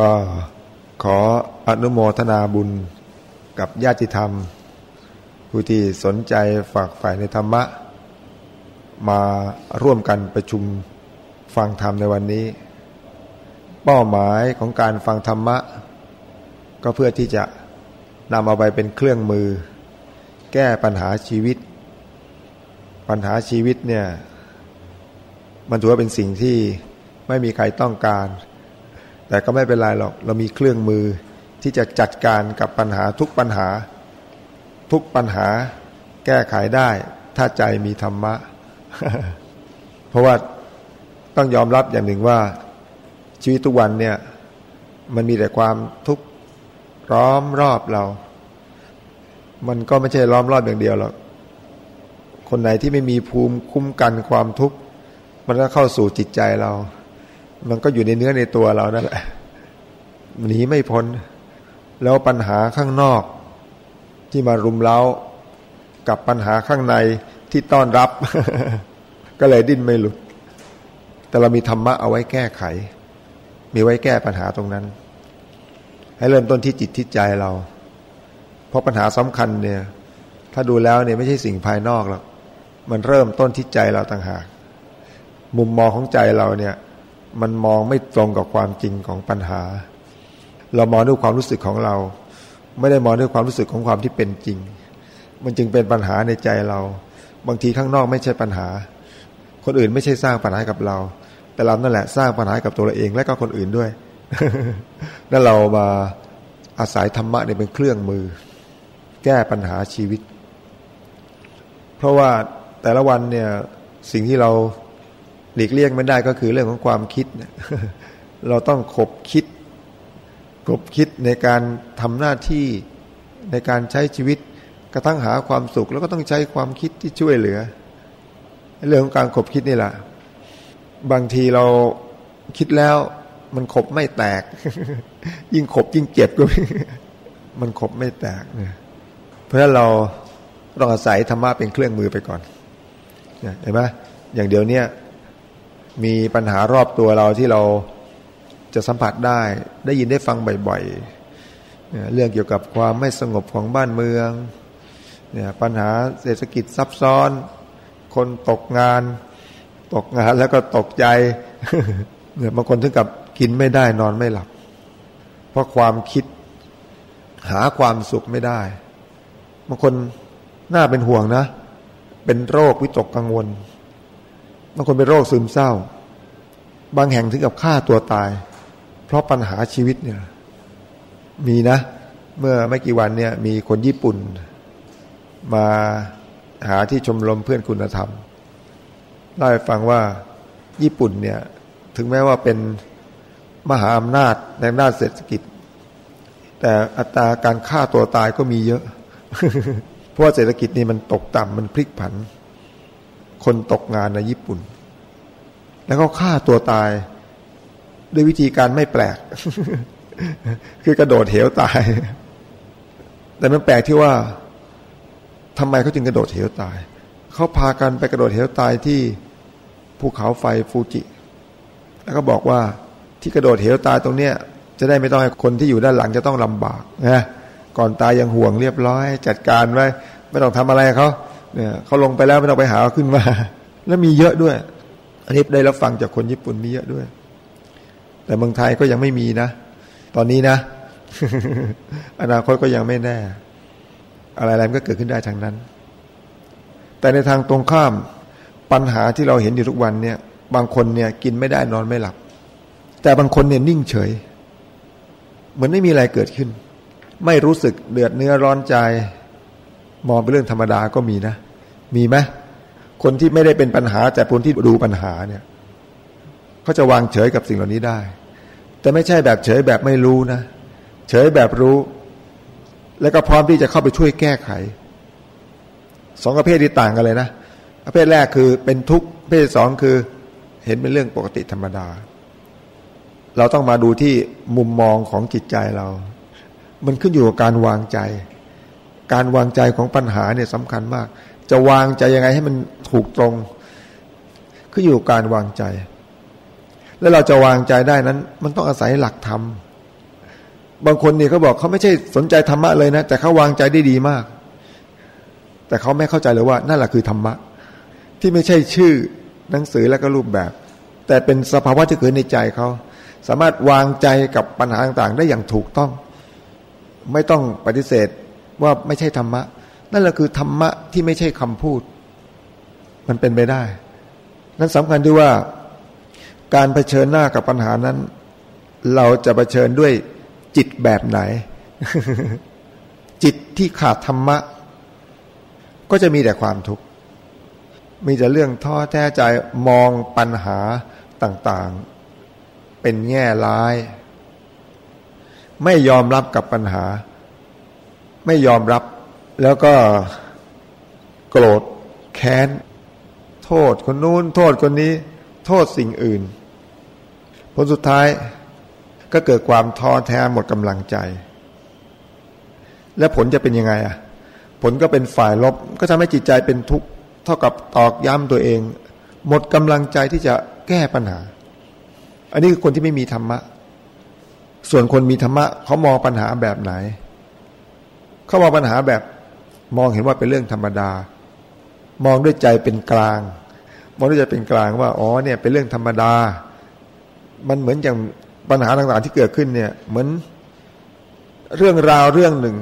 ก็ขออนุโมทนาบุญกับญาติธรรม ผู้ที่สนใจฝากฝ่ายในธรรมะ มาร่วมกันประชุมฟังธรรมในวันนี้ เป้าหมายของการฟังธรรมะ ก็เพื่อที่จะนำเอาไปเป็นเครื่องมือ แก้ปัญหาชีวิต ปัญหาชีวิตเนี่ยมันถือว่าเป็นสิ่งที่ไม่มีใครต้องการ แต่ก็ไม่เป็นไรหรอก เรามีเครื่องมือที่จะจัดการกับปัญหาทุกปัญหา ทุกปัญหาแก้ไขได้ ถ้าใจมีธรรมะ เพราะว่าต้องยอมรับอย่างหนึ่งว่า ชีวิตทุกวันเนี่ย มันมีแต่ความทุกข์ล้อมรอบเรา มันก็ไม่ใช่ล้อมรอบอย่างเดียวหรอกคนไหนที่ไม่มีภูมิคุ้มกันความทุกข์ มันก็เข้าสู่จิตใจเรา มันก็อยู่ในเนื้อในตัวเรานั่นแหละหนีไม่พ้น แล้วปัญหาข้างนอก ที่มารุมเร้ากับปัญหาข้างในที่ต้อนรับ ก็เลยดิ้นไม่หลุด แต่เรามีธรรมะเอาไว้แก้ไข มีไว้แก้ปัญหาตรงนั้น ให้เริ่มต้นที่จิตที่ใจเรา เพราะปัญหาสำคัญเนี่ย ถ้าดูแล้วเนี่ยไม่ใช่สิ่งภายนอกหรอกมันเริ่มต้นที่ใจเราต่างหาก มุมมองของใจเราเนี่ย มันมองไม่ตรงกับความจริงของปัญหา เรามองด้วยความรู้สึกของเรา ไม่ได้มองด้วยความรู้สึกของความที่เป็นจริง มันจึงเป็นปัญหาในใจเรา บางทีข้างนอกไม่ใช่ปัญหา คนอื่นไม่ใช่สร้างปัญหากับเรา แต่เรานั่นแหละสร้างปัญหากับตัวเราเองและก็คนอื่นด้วยนั่นเรามาอาศัยธรรมะเนี่ยเป็นเครื่องมือ แก้ปัญหาชีวิต เพราะว่าแต่ละวันเนี่ยสิ่งที่เรา หลีกเลี่ยงไม่ได้ก็คือเรื่องของความคิดเนี่ยเราต้องขบคิด ขบคิดในการทำหน้าที่ในการใช้ชีวิตกระทั่งหาความสุข แล้วก็ต้องใช้ความคิดที่ช่วยเหลือ เรื่องของการขบคิดนี่แหละบางทีเราคิดแล้ว มันขบไม่แตก ยิ่งขบยิ่งเจ็บก็มันขบไม่แตกเนี่ยเพราะฉะนั้นเราต้องอาศัยธรรมะเป็นเครื่องมือไปก่อนเห็นไหมอย่างเดียวเนี้ย มีปัญหารอบตัวเราที่เราจะสัมผัสได้ ได้ยินได้ฟังบ่อยๆ เรื่องเกี่ยวกับความไม่สงบของบ้านเมืองเนี่ยปัญหาเศรษฐกิจซับซ้อน คนตกงาน ตกงานแล้วก็ตกใจเนี่ยบางคนถึงกับกินไม่ได้นอนไม่หลับ เพราะความคิดหาความสุขไม่ได้บางคนน่าเป็นห่วงนะ เป็นโรควิตกกังวล บางคนเป็นโรคซึมเศร้า บางแห่งถึงกับฆ่าตัวตาย เพราะปัญหาชีวิตเนี่ย มีนะ เมื่อไม่กี่วันเนี่ย มีคนญี่ปุ่น มาหาที่ชมรมเพื่อนคุณธรรมเล่าให้ฟังว่าญี่ปุ่นเนี่ย ถึงแม้ว่าเป็นมหาอำนาจในด้านเศรษฐกิจ แต่อัตราการฆ่าตัวตายก็มีเยอะ เพราะว่าเศรษฐกิจนี่มันตกต่ำมันพลิกผัน คนตกงานในญี่ปุ่น แล้วก็ฆ่าตัวตาย ด้วยวิธีการไม่แปลก คือกระโดดเหวตาย แต่มันแปลกที่ว่าทำไมเขาจึงกระโดดเหวตาย เขาพากันไปกระโดดเหวตายที่ภูเขาไฟฟูจิ แล้วก็บอกว่าที่กระโดดเหวตายตรงเนี้ย จะได้ไม่ต้องให้คนที่อยู่ด้านหลังจะต้องลำบากนะก่อนตายยังห่วงเรียบร้อย จัดการไว้ ไม่ต้องทำอะไรเขา เนี่ยเขาลงไปแล้วไม่ต้องไปหาขึ้นมา แล้วมีเยอะด้วย อันนี้ได้รับฟังจากคนญี่ปุ่นมีเยอะด้วย แต่เมืองไทยก็ยังไม่มีนะ ตอนนี้นะ อนาคตก็ยังไม่แน่ อะไรๆมันก็เกิดขึ้นได้ทางนั้น แต่ในทางตรงข้ามปัญหาที่เราเห็นอยู่ทุกวันเนี่ย บางคนเนี่ยกินไม่ได้นอนไม่หลับ แต่บางคนเนี่ยนิ่งเฉย เหมือนไม่มีอะไรเกิดขึ้น ไม่รู้สึกเดือดเนื้อร้อนใจ มองเป็นเรื่องธรรมดาก็มีนะ มีไหมคนที่ไม่ได้เป็นปัญหา แต่คนที่ดูปัญหาเนี่ยเขาจะวางเฉยกับสิ่งเหล่านี้ได้ แต่ไม่ใช่แบบเฉยแบบไม่รู้นะ เฉยแบบรู้ แล้วก็พร้อมที่จะเข้าไปช่วยแก้ไขสองประเภทที่ต่างกันเลยนะประเภทแรกคือเป็นทุกข์ประเภทสองคือเห็นเป็นเรื่องปกติธรรมดา เราต้องมาดูที่มุมมองของจิตใจเรา มันขึ้นอยู่กับการวางใจ การวางใจของปัญหาเนี่ยสำคัญมาก จะวางใจยังไงให้มันถูกตรงคืออยู่การวางใจ แล้วเราจะวางใจได้นั้น มันต้องอาศัยหลักธรรมบางคนเนี่ยเขาบอกเขาไม่ใช่สนใจธรรมะเลยนะ แต่เขาวางใจได้ดีมาก แต่เขาไม่เข้าใจเลยว่านั่นแหละคือธรรมะ ที่ไม่ใช่ชื่อหนังสือแล้วก็รูปแบบ แต่เป็นสภาวะที่เกิดในใจเขาสามารถวางใจกับปัญหาต่างๆ ได้อย่างถูกต้อง ไม่ต้องปฏิเสธ ว่าไม่ใช่ธรรมะ นั่นแหละคือธรรมะที่ไม่ใช่คำพูด มันเป็นไปได้ นั้นสำคัญด้วยว่าการเผชิญหน้ากับปัญหานั้น เราจะเผชิญด้วยจิตแบบไหน จิตที่ขาดธรรมะ ก็จะมีแต่ความทุกข์มีแต่เรื่องท้อแท้ใจมองปัญหาต่างๆ เป็นแง่ร้าย ไม่ยอมรับกับปัญหา ไม่ยอมรับ แล้วก็โกรธแค้น โทษคนนู้น โทษคนนี้ โทษสิ่งอื่น ผลสุดท้ายก็เกิดความท้อแท้หมดกำลังใจ และผลจะเป็นยังไงอะ ผลก็เป็นฝ่ายลบ ก็ทำให้จิตใจเป็นทุกข์เท่ากับตอกย้ำตัวเอง หมดกำลังใจที่จะแก้ปัญหา อันนี้คือคนที่ไม่มีธรรมะ ส่วนคนมีธรรมะเขามองปัญหาแบบไหน เขามองปัญหาแบบมองเห็นว่าเป็นเรื่องธรรมดา มองด้วยใจเป็นกลาง มองด้วยใจเป็นกลางว่าอ๋อเนี่ยเป็นเรื่องธรรมดา มันเหมือนอย่างปัญหาต่างๆที่เกิดขึ้นเนี่ยเหมือนเรื่องราวเรื่องหนึ่ง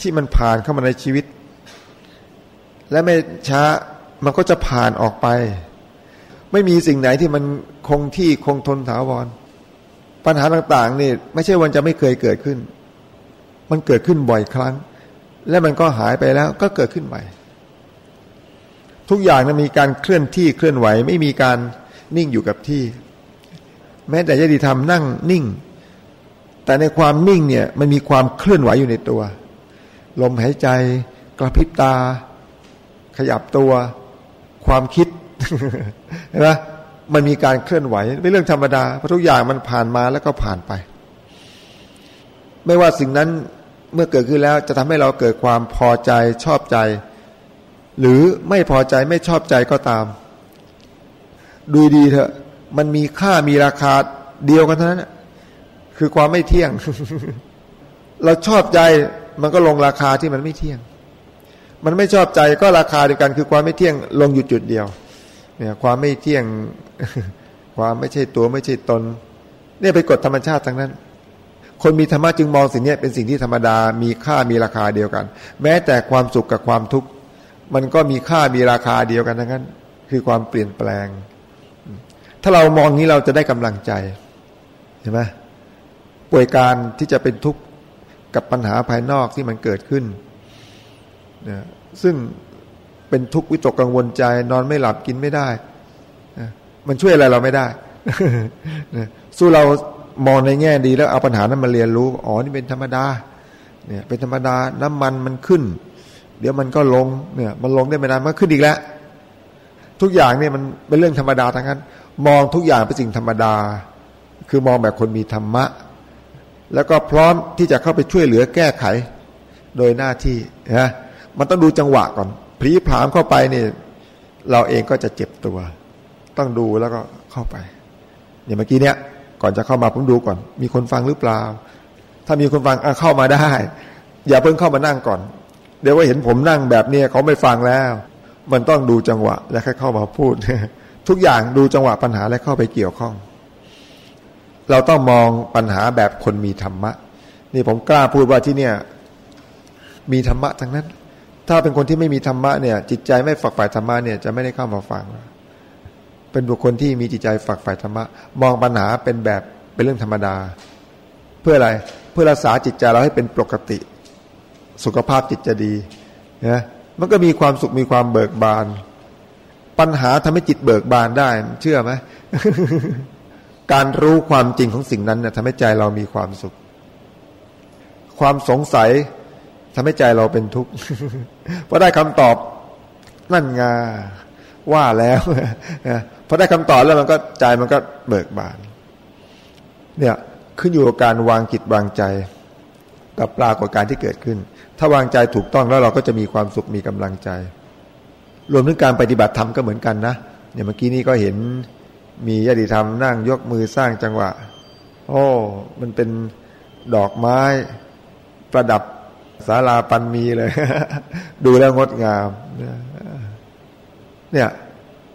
ที่มันผ่านเข้ามาในชีวิต และไม่ช้ามันก็จะผ่านออกไป ไม่มีสิ่งไหนที่มันคงที่คงทนถาวร ปัญหาต่าง ๆ นี่ ไม่ใช่วันจะไม่เคยเกิดขึ้น มันเกิดขึ้นบ่อยครั้ง และมันก็หายไปแล้วก็เกิดขึ้นใหม่ ทุกอย่างนะมีการเคลื่อนที่เคลื่อนไหวไม่มีการนิ่งอยู่กับที่ แม้แต่ยติธรรมนั่งนิ่ง แต่ในความนิ่งเนี่ยมันมีความเคลื่อนไหวอยู่ในตัว ลมหายใจกระพริบตา ขยับตัว ความคิดเห็นไหมมันมีการเคลื่อนไหวเป็นเรื่องธรรมดาเพราะทุกอย่างมันผ่านมาแล้วก็ผ่านไป ไม่ว่าสิ่งนั้นเมื่อเกิดขึ้นแล้วจะทำให้เราเกิดความพอใจชอบใจ หรือไม่พอใจไม่ชอบใจก็ตาม ดูดีเถอะ มันมีค่ามีราคาเดียวกันเท่านั้นคือความไม่เที่ยง เราชอบใจมันก็ลงราคาที่มันไม่เที่ยง มันไม่ชอบใจก็ราคาเดียวกัน คือความไม่เที่ยงลงอยู่จุดเดียว เนี่ย ความไม่เที่ยง ความไม่ใช่ตัวไม่ใช่ตน เนี่ยไปกฎธรรมชาติทั้งนั้น คนมีธรรมะจึงมองสิ่งนี้เป็นสิ่งที่ธรรมดา มีค่ามีราคาเดียวกัน แม้แต่ความสุขกับความทุกข์มันก็มีค่ามีราคาเดียวกันทั้งนั้น คือความเปลี่ยนแปลง ถ้าเรามองนี้เราจะได้กำลังใจเห็นไหมป่วยการที่จะเป็นทุกข์กับปัญหาภายนอกที่มันเกิดขึ้นนะซึ่งเป็นทุกข์วิตกกังวลใจ นอนไม่หลับกินไม่ได้นะมันช่วยอะไรเราไม่ได้นะสู้เรา มองในแง่ดีแล้วเอาปัญหานั้นมาเรียนรู้ อ๋อนี่เป็นธรรมดา เนี่ย เป็นธรรมดา น้ำมันมันขึ้น เดี๋ยวมันก็ลง เนี่ย มันลงได้ไม่นานมันขึ้นอีกแล้ว ทุกอย่างเนี่ยมันเป็นเรื่องธรรมดาทั้งนั้น มองทุกอย่างเป็นสิ่งธรรมดา คือมองแบบคนมีธรรมะ แล้วก็พร้อมที่จะเข้าไปช่วยเหลือแก้ไข โดยหน้าที่นะมันต้องดูจังหวะก่อนพลีผามเข้าไปเนี่เราเองก็จะเจ็บตัว ต้องดูแล้วก็เข้าไปอย่างเมื่อกี้เนี้ย ก่อนจะเข้ามาผมดูก่อน มีคนฟังหรือเปล่า ถ้ามีคนฟังเข้ามาได้ อย่าเพิ่งเข้ามานั่งก่อน เดี๋ยวว่าเห็นผมนั่งแบบนี้เขาไม่ฟังแล้ว มันต้องดูจังหวะแล้วค่อยเข้ามาพูด ทุกอย่างดูจังหวะปัญหาและเข้าไปเกี่ยวข้อง เราต้องมองปัญหาแบบคนมีธรรมะ นี่ผมกล้าพูดว่าที่เนี่ย มีธรรมะทั้งนั้น ถ้าเป็นคนที่ไม่มีธรรมะเนี่ย จิตใจไม่ฝักใฝ่ธรรมะเนี่ยจะไม่ได้เข้ามาฟัง เป็นบุคคลที่มีจิตใจฝักใฝ่ธรรมะ มองปัญหาเป็นแบบเป็นเรื่องธรรมดา เพื่ออะไรเพื่อรักษาจิตใจเราให้เป็นปกติ สุขภาพจิตจะดีนะมันก็มีความสุขมีความเบิกบาน ปัญหาทำให้จิตเบิกบานได้ เชื่อไหมการรู้ความจริงของสิ่งนั้นเนี่ยทำให้ใจเรามีความสุข ความสงสัยทำให้ใจเราเป็นทุกข์พอได้คำตอบนั่นงา ว่าแล้วพอได้คำตอบแล้วมันก็ใจมันก็เบิกบาน เนี่ยขึ้นอยู่กับการวางจิตวางใจ กับปรากฏการที่เกิดขึ้น ถ้าวางใจถูกต้องแล้วเราก็จะมีความสุขมีกำลังใจ รวมถึงการปฏิบัติธรรมก็เหมือนกันนะเนี่ยเมื่อกี้นี้ก็เห็นมีญาติธรรมนั่งยกมือสร้างจังหวะ โอ้ มันเป็นดอกไม้ประดับศาลาปันมีเลย ดูแล้วงดงาม เนี่ย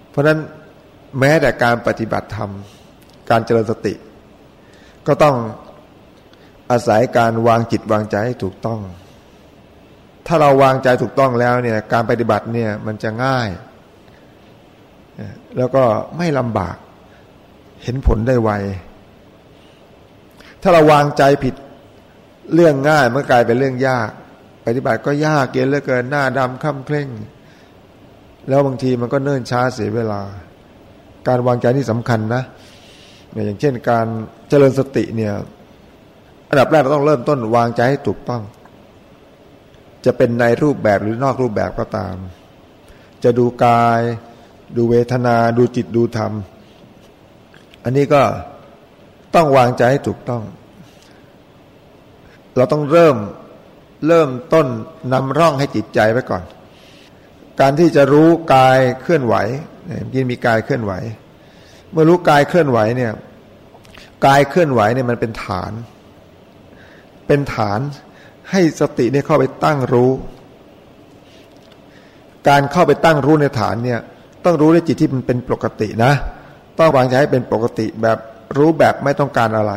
เพราะนั้นแม้แต่การปฏิบัติธรรม การเจริญสติ ก็ต้องอาศัยการวางจิตวางใจให้ถูกต้อง ถ้าเราวางใจถูกต้องแล้วเนี่ยการปฏิบัติเนี่ยมันจะง่าย แล้วก็ไม่ลำบากเห็นผลได้ไว ถ้าเราวางใจผิดเรื่องง่ายมันกลายเป็นเรื่องยาก ปฏิบัติก็ยากเกินเหลือเกินหน้าดำค่ำเคร่ง แล้วบางทีมันก็เนิ่นช้าเสียเวลา การวางใจนี่สำคัญนะอย่างเช่น การเจริญสติเนี่ยอันดับแรกเราต้องเริ่มต้นวางใจให้ถูกต้อง จะเป็นในรูปแบบหรือนอกรูปแบบก็ตาม จะดูกาย ดูเวทนา ดูจิตดูธรรม อันนี้ก็ต้องวางใจให้ถูกต้อง เราต้องเริ่มเริ่มต้นนำร่องให้จิตใจไว้ก่อน การที่จะรู้กายเคลื่อนไหวกินมีกายเคลื่อนไหว เมื่อรู้กายเคลื่อนไหวเนี่ยกายเคลื่อนไหวเนี่ยมันเป็นฐาน เป็นฐานให้สติเนี่ยเข้าไปตั้งรู้ การเข้าไปตั้งรู้ในฐานเนี่ยต้องรู้ในจิตที่มันเป็นปกตินะ ต้องวางใจให้เป็นปกติแบบรู้แบบไม่ต้องการอะไร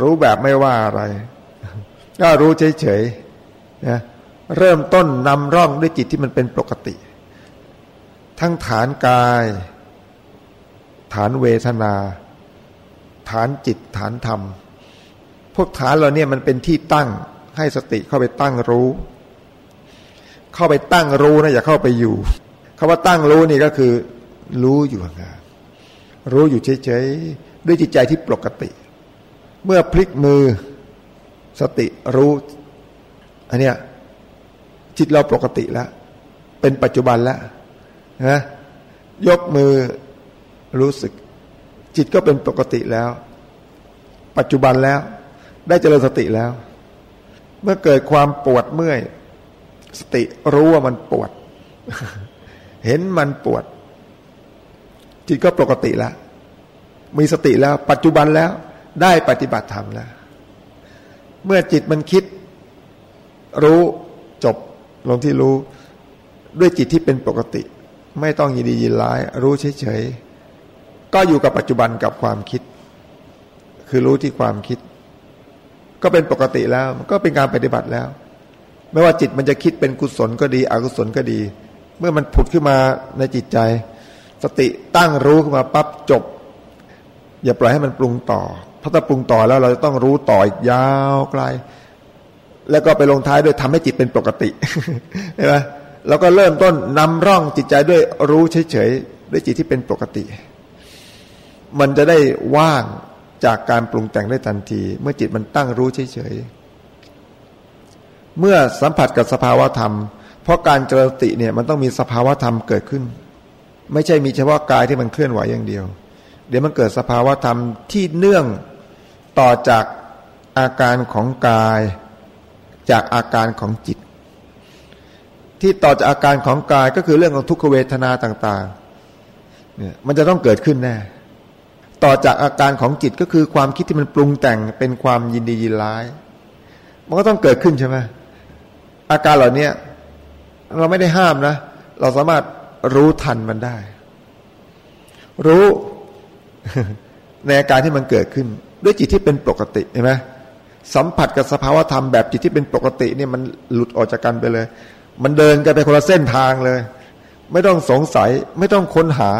รู้แบบไม่ว่าอะไร ก็รู้เฉยๆนะ เริ่มต้นนำร่องด้วยจิตที่มันเป็นปกติ ทั้งฐานกาย ฐานเวทนา ฐานจิตฐานธรรม พวกฐานเราเนี่ยมันเป็นที่ตั้งให้สติเข้าไปตั้งรู้ เข้าไปตั้งรู้นะอย่าเข้าไปอยู่คาว่าตั้งรู้นี่ก็คือ รู้อยู่ห่างรู้อยู่เฉยๆด้วยจิตใจที่ปกติ เมื่อพลิกมือสติรู้อันเนี้ย จิตเราปกติแล้ว เป็นปัจจุบันแล้วนะยกมือรู้สึก จิตก็เป็นปกติแล้ว ปัจจุบันแล้ว ได้เจริญสติแล้ว เมื่อเกิดความปวดเมื่อย สติรู้ว่ามันปวด เห็นมันปวด จิตก็ปกติแล้ว มีสติแล้ว ปัจจุบันแล้ว ได้ปฏิบัติธรรมแล้ว เมื่อจิตมันคิด รู้จบ ลงที่รู้ด้วยจิตที่เป็นปกติ ไม่ต้องยินดียินร้าย รู้เฉยๆก็อยู่กับปัจจุบันกับความคิด คือรู้ที่ความคิด ก็เป็นปกติแล้วก็เป็นการปฏิบัติแล้ว ไม่ว่าจิตมันจะคิดเป็นกุศลก็ดี อกุศลก็ดี เมื่อมันผุดขึ้นมาในจิตใจ สติตั้งรู้ขึ้นมาปั๊บจบ อย่าปล่อยให้มันปรุงต่อ เพราะถ้าปรุงต่อแล้วเราจะต้องรู้ต่ออีกยาวไกล แล้วก็ไปลงท้ายด้วยทำให้จิตเป็นปกติเห็นไหมแล้วก็เริ่มต้นนำร่องจิตใจด้วยรู้เฉยๆด้วยจิตที่เป็นปกติ มันจะได้ว่างจากการปรุงแต่งได้ทันที เมื่อจิตมันตั้งรู้เฉยๆเมื่อสัมผัสกับสภาวะธรรม เพราะการเจริญสติเนี่ยมันต้องมีสภาวะธรรมเกิดขึ้น ไม่ใช่มีเฉพาะกายที่มันเคลื่อนไหวอย่างเดียว เดี๋ยวมันเกิดสภาวะธรรมที่เนื่องต่อจากอาการของกาย จากอาการของจิต ที่ต่อจากอาการของกายก็คือเรื่องของทุกขเวทนาต่างๆเนี่ยมันจะต้องเกิดขึ้นแน่ต่อจากอาการของจิตก็คือความคิดที่มันปรุงแต่งเป็นความยินดียินร้าย มันก็ต้องเกิดขึ้นใช่ไหมอาการเหล่านี้เราไม่ได้ห้ามนะ เราสามารถรู้ทันมันได้ รู้ในอาการที่มันเกิดขึ้น ด้วยจิตที่เป็นปกติเห็นไหม สัมผัสกับสภาวธรรมแบบจิตที่เป็นปกติเนี่ยมันหลุดออกจากกันไปเลย มันเดินกันไปคนละเส้นทางเลย ไม่ต้องสงสัยไม่ต้องค้นหา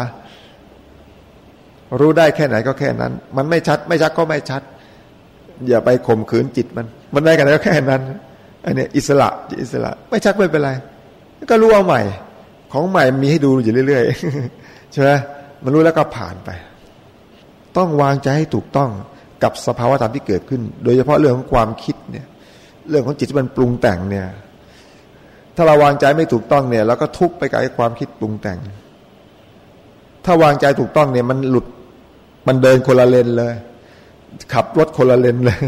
รู้ได้แค่ไหนก็แค่นั้น มันไม่ชัด ไม่ชัดก็ไม่ชัด อย่าไปข่มขืนจิตมัน มันได้กันแล้วแค่นั้นอันนี้อิสระอิสระ ไม่ชัดไม่เป็นไร ก็รู้เอาใหม่ ของใหม่มีให้ดูอยู่เรื่อยๆใช่ไหมมันรู้แล้วก็ผ่านไป ต้องวางใจให้ถูกต้อง กับสภาวะธรรมที่เกิดขึ้น โดยเฉพาะเรื่องของความคิดเนี่ย เรื่องของจิตที่มันปรุงแต่งเนี่ย ถ้าเราวางใจไม่ถูกต้องเนี่ยเราก็ทุกข์ไปกับความคิดปรุงแต่ง ถ้าวางใจถูกต้องเนี่ย มันหลุดมันเดินคนละเลนเลย ขับรถคนละเลนเลย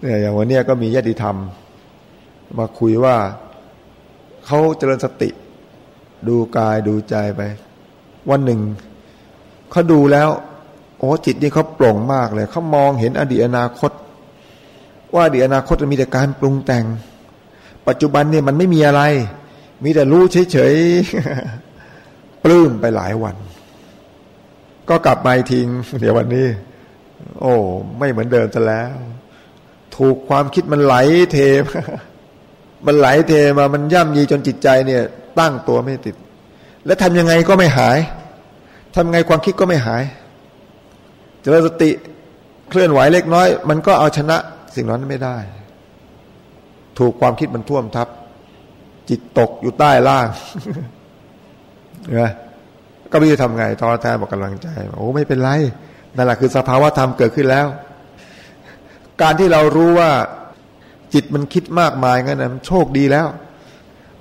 เนี่ยอย่างวันนี้ก็มีญาติธรรม มาคุยว่าเขาเจริญสติ ดูกายดูใจไป วันหนึ่งเขาดูแล้ว โอ้จิตนี่เขาโปร่งมากเลยเขามองเห็นอดีตอนาคต ว่าอดีตอนาคตมีแต่การปรุงแต่ง ปัจจุบันเนี่ยมันไม่มีอะไร มีแต่รู้เฉยๆปลื้มไปหลายวัน ก็กลับมาทิ้งเดี๋ยววันนี้ โอ้ไม่เหมือนเดิมซะแล้ว ถูกความคิดมันไหลเทมันไหลเทมามันย่ำยีจนจิตใจเนี่ย ตั้งตัวไม่ติด แล้วทำยังไงก็ไม่หายทำไงความคิดก็ไม่หาย จริญสติเคลื่อนไหวเล็กน้อย มันก็เอาชนะสิ่งนั้นไม่ได้ ถูกความคิดมันท่วมทับ จิตตกอยู่ใต้ล่างนะก็ไม่รู้ทำไงทอแทนบอกกำลังใจโอ้ไม่เป็นไรนั่นแหละคือสภาวะธรรมเกิดขึ้นแล้ว การที่เรารู้ว่าจิตมันคิดมากมายงั้นนะมันโชคดีแล้ว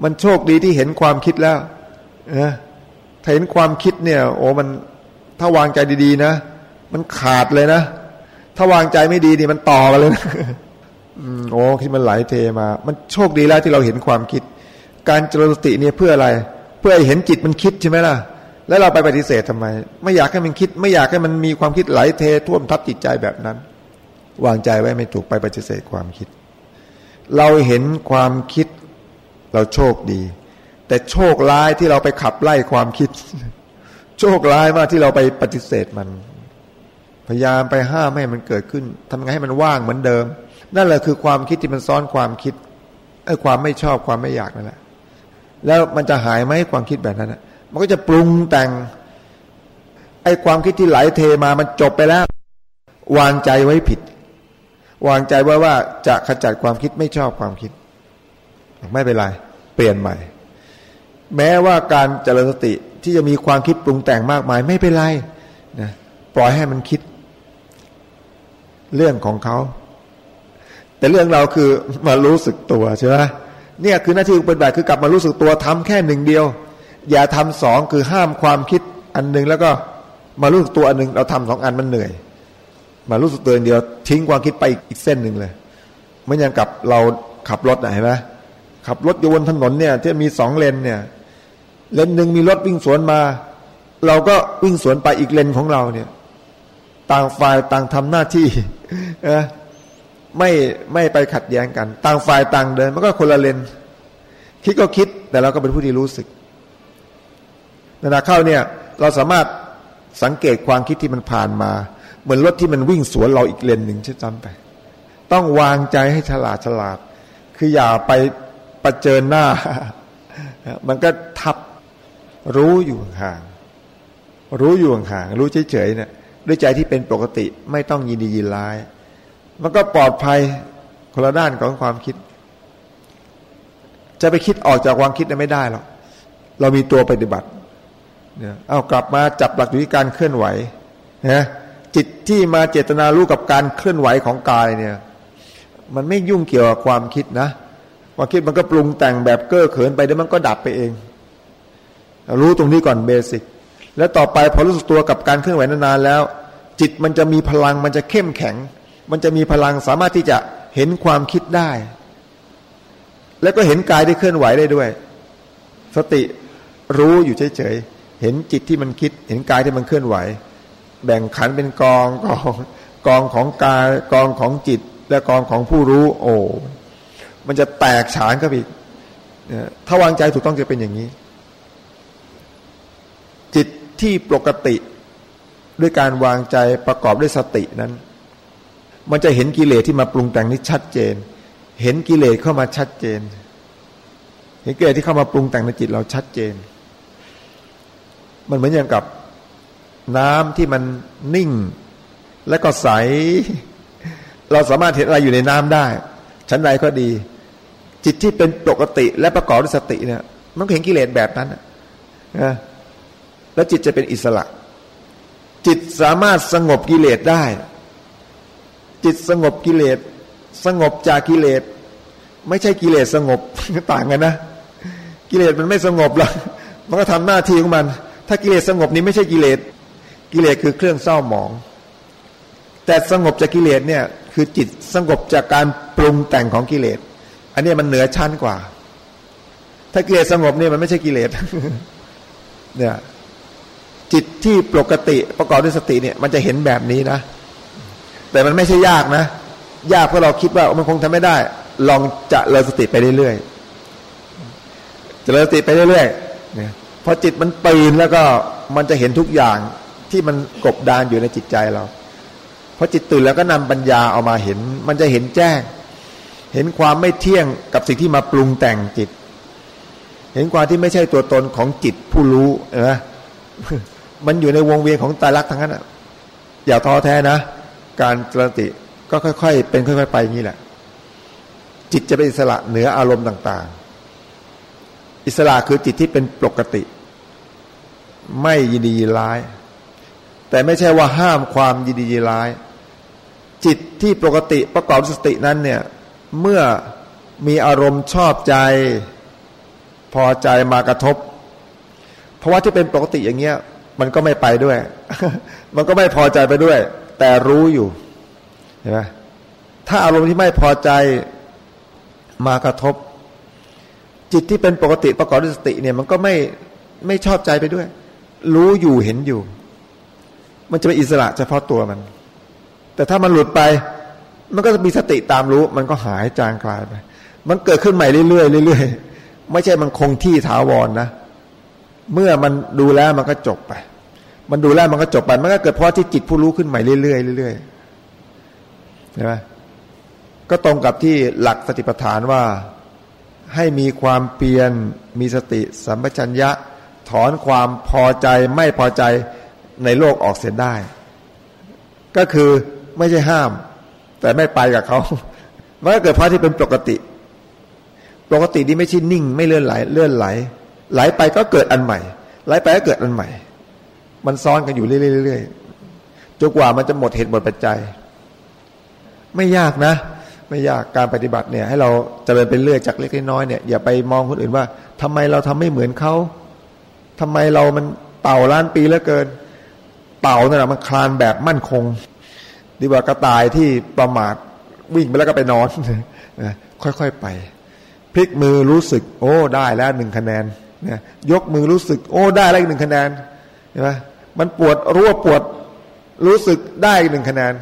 มันโชคดีที่เห็นความคิดแล้วเออถ้าเห็นความคิดเนี่ย โอ้มันถ้าวางใจดี ๆ นะ มันขาดเลยนะ ถ้าวางใจไม่ดีนี่มันต่อกันเลยนะโอ้ที่มันไหลเทมา มันโชคดีแล้วที่เราเห็นความคิด การเจริญสติเนี่ยเพื่ออะไร เพื่อเห็นจิตมันคิดใช่ไหมล่ะ แล้วเราไปปฏิเสธทำไม ไม่อยากให้มันคิด ไม่อยากให้มันมีความคิดไหลเทท่วมทับจิตใจแบบนั้น วางใจไว้ไม่ถูกไปปฏิเสธความคิด เราเห็นความคิด เราโชคดี แต่โชคร้ายที่เราไปขับไล่ความคิด โชคร้ายมากที่เราไปปฏิเสธมัน พยายามไปห้ามให้มันเกิดขึ้นทำไงให้มันว่างเหมือนเดิม นั่นแหละคือความคิดที่มันซ้อนความคิดไอ้ความไม่ชอบความไม่อยากนั่นแหละ แล้วมันจะหายไหมความคิดแบบนั้นมันก็จะปรุงแต่ง ไอ้ความคิดที่ไหลเทมามันจบไปแล้ว วางใจไว้ผิด วางใจไว้ว่าจะขจัดความคิดไม่ชอบความคิด ไม่เป็นไร เปลี่ยนใหม่ แม้ว่าการเจริญสติที่จะมีความคิดปรุงแต่งมากมาย ไม่เป็นไรนะปล่อยให้มันคิด เรื่องของเขา แต่เรื่องเราคือมารู้สึกตัวใช่ไหมเนี่ยคือหน้าที่ปฏิบัติคือกลับมารู้สึกตัวทำแค่หนึ่งเดียว อย่าทำสองคือห้ามความคิดอันหนึ่งแล้วก็มารู้สึกตัวอันหนึ่งเราทำสองอันมันเหนื่อย มารู้สึกตัวเดียว ทิ้งความคิดไปอีกเส้นหนึ่งเลยเหมือนอย่างกับเราขับรถนะเห็นไหมขับรถอยู่บนถนนเนี่ยที่มีสองเลนเนี่ย เลนหนึ่งมีรถวิ่งสวนมา เราก็วิ่งสวนไปอีกเลนของเราเนี่ย ต่างฝ่ายต่างทำหน้าที่ไม่ไม่ไปขัดแย้งกัน ต่างฝ่ายต่างเดิน มันก็คนละเลนคิดก็คิดแต่เราก็เป็นผู้ที่รู้สึกนาเข้าเนี่ยเราสามารถสังเกตความคิดที่มันผ่านมา เหมือนรถที่มันวิ่งสวนเราอีกเลนหนึ่งใช่จำไป ต้องวางใจให้ฉลาดฉลาด คืออย่าไปประเจิญหน้า มันก็ทับรู้อยู่ห่าง รู้อยู่ห่าง รู้เฉยๆเนี่ย ด้วยใจที่เป็นปกติไม่ต้องยินดียินร้าย มันก็ปลอดภัยคนละด้านของความคิด จะไปคิดออกจากความคิดไม่ได้หรอกเรามีตัวปฏิบัติเนี่ยเอากลับมาจับหลักอยู่ที่การเคลื่อนไหวนะจิตที่มาเจตนารู้กับการเคลื่อนไหวของกายเนี่ย มันไม่ยุ่งเกี่ยวกับความคิดนะความคิดมันก็ปรุงแต่งแบบเก้อเขินไปเดี๋ยวมันก็ดับไปเอง รู้ตรงนี้ก่อนเบสิก แล้วต่อไปพอรู้สึกตัวกับการเคลื่อนไหวนานๆแล้ว จิตมันจะมีพลังมันจะเข้มแข็ง มันจะมีพลังสามารถที่จะเห็นความคิดได้ แล้วก็เห็นกายที่เคลื่อนไหวได้ด้วย สติรู้อยู่เฉยๆเห็นจิตที่มันคิด เห็นกายที่มันเคลื่อนไหว แบ่งขันเป็นกองกองกองของกายกองของจิต และกองของผู้รู้ โอ้มันจะแตกฉานก็อีกถ้าวางใจถูกต้องจะเป็นอย่างนี้ ที่ปกติด้วยการวางใจประกอบด้วยสตินั้น มันจะเห็นกิเลสที่มาปรุงแต่งนี้ชัดเจน เห็นกิเลสเข้ามาชัดเจน เห็นกิเลสที่เข้ามาปรุงแต่งในจิตเราชัดเจน มันเหมือนอย่างกับน้ำที่มันนิ่ง และก็ใส เราสามารถเห็นอะไรอยู่ในน้ำได้ ชั้นใดก็ดี จิตที่เป็นปกติและประกอบด้วยสติเนี่ย มันเห็นกิเลสแบบนั้นนะ แล้วจิตจะเป็นอิสระ จิตสามารถสงบกิเลสได้ จิตสงบกิเลส สงบจากกิเลส ไม่ใช่กิเลสสงบต่างกันนะ กิเลสมันไม่สงบหรอกมันก็ทำหน้าที่ของมัน ถ้ากิเลสสงบนี้ไม่ใช่กิเลส กิเลสคือเครื่องเศร้าหมอง แต่สงบจากกิเลสเนี่ยคือจิตสงบจากการปรุงแต่งของกิเลส อันนี้มันเหนือชั้นกว่า ถ้ากิเลสสงบเนี่ยมันไม่ใช่กิเลสเนี่ย จิตที่ปกติประกอบด้วยสติเนี่ย มันจะเห็นแบบนี้นะ แต่มันไม่ใช่ยากนะ ยากเพราะเราคิดว่ามันคงทำไม่ได้ ลองจะเริญสติไปเรื่อยๆจะเริญสติไปเรื่อยๆเนี่ยพอจิตมันตื่นแล้วก็มันจะเห็นทุกอย่างที่มันกบดานอยู่ในจิตใจเราพอจิตตื่นแล้วก็นำปัญญาเอามาเห็น มันจะเห็นแจ้ง เห็นความไม่เที่ยงกับสิ่งที่มาปรุงแต่งจิต เห็นความที่ไม่ใช่ตัวตนของจิตผู้รู้เออ มันอยู่ในวงเวียนของตายรักทั้งนั้นอะอย่าท้อแท้นะ การสติก็ค่อย ๆ เป็นค่อย ๆ ไปอย่างนี้แหละ จิตจะเป็นอิสระเหนืออารมณ์ต่าง ๆ อิสระคือจิตที่เป็นปกติ ไม่ยินดียินร้าย แต่ไม่ใช่ว่าห้ามความยินดียินร้าย จิตที่ปกติประกอบสตินั้นเนี่ย เมื่อมีอารมณ์ชอบใจ พอใจมากระทบเพราะว่าที่เป็นปกติอย่างเงี้ย มันก็ไม่ไปด้วย มันก็ไม่พอใจไปด้วย แต่รู้อยู่เห็นไหมถ้าอารมณ์ที่ไม่พอใจมากระทบ จิตที่เป็นปกติประกอบด้วยสติเนี่ย มันก็ไม่ไม่ชอบใจไปด้วย รู้อยู่เห็นอยู่ มันจะเป็นอิสระเฉพาะตัวมัน แต่ถ้ามันหลุดไป มันก็จะมีสติตามรู้ มันก็หายจางคลายไป มันเกิดขึ้นใหม่เรื่อยๆเรื่อยๆไม่ใช่มันคงที่ถาวรนนะเมื่อมันดูแลมันก็จบไป มันดูแลมันก็จบไปมันก็เกิดเพราะที่จิตผู้รู้ขึ้นใหม่เรื่อยๆเรื่อยๆใช่ไหมก็ตรงกับที่หลักสติปัฏฐานว่าให้มีความเปลี่ยนมีสติสัมปชัญญะ ถอนความพอใจไม่พอใจในโลกออกเสียได้ ก็คือไม่ใช่ห้าม แต่ไม่ไปกับเขามันก็เกิดเพราะที่เป็นปกติ ปกติที่ไม่ใช่นิ่ง ไม่เลื่อนไหลเลื่อนไหล ไหลไปก็เกิดอันใหม่ ไหลไปก็เกิดอันใหม่ มันซ้อนกันอยู่เรื่อยๆจนกว่ามันจะหมดเหตุหมดปัจจัย ไม่ยากนะ ไม่ยากการปฏิบัติเนี่ย ให้เราเจริญเป็นเรื่อยจากเล็กน้อยเนี่ยอย่าไปมองคนอื่นว่าทำไมเราทำไม่เหมือนเขาทำไมเรามันเต่าล้านปีแล้วเกิน เต่าเนี่ยมันคลานแบบมั่นคง ดีกว่ากระต่ายที่ประมาทวิ่งไปแล้วก็ไปนอนค่อยๆไปพลิกมือรู้สึก โอ้ได้แล้วหนึ่งคะแนนเนี่ยยกมือรู้สึก โอ้ได้แล้วอีกหนึ่งคะแนนเห็นไหม มันปวดรู้ว่าปวดรู้สึกได้หนึ่งคะแนน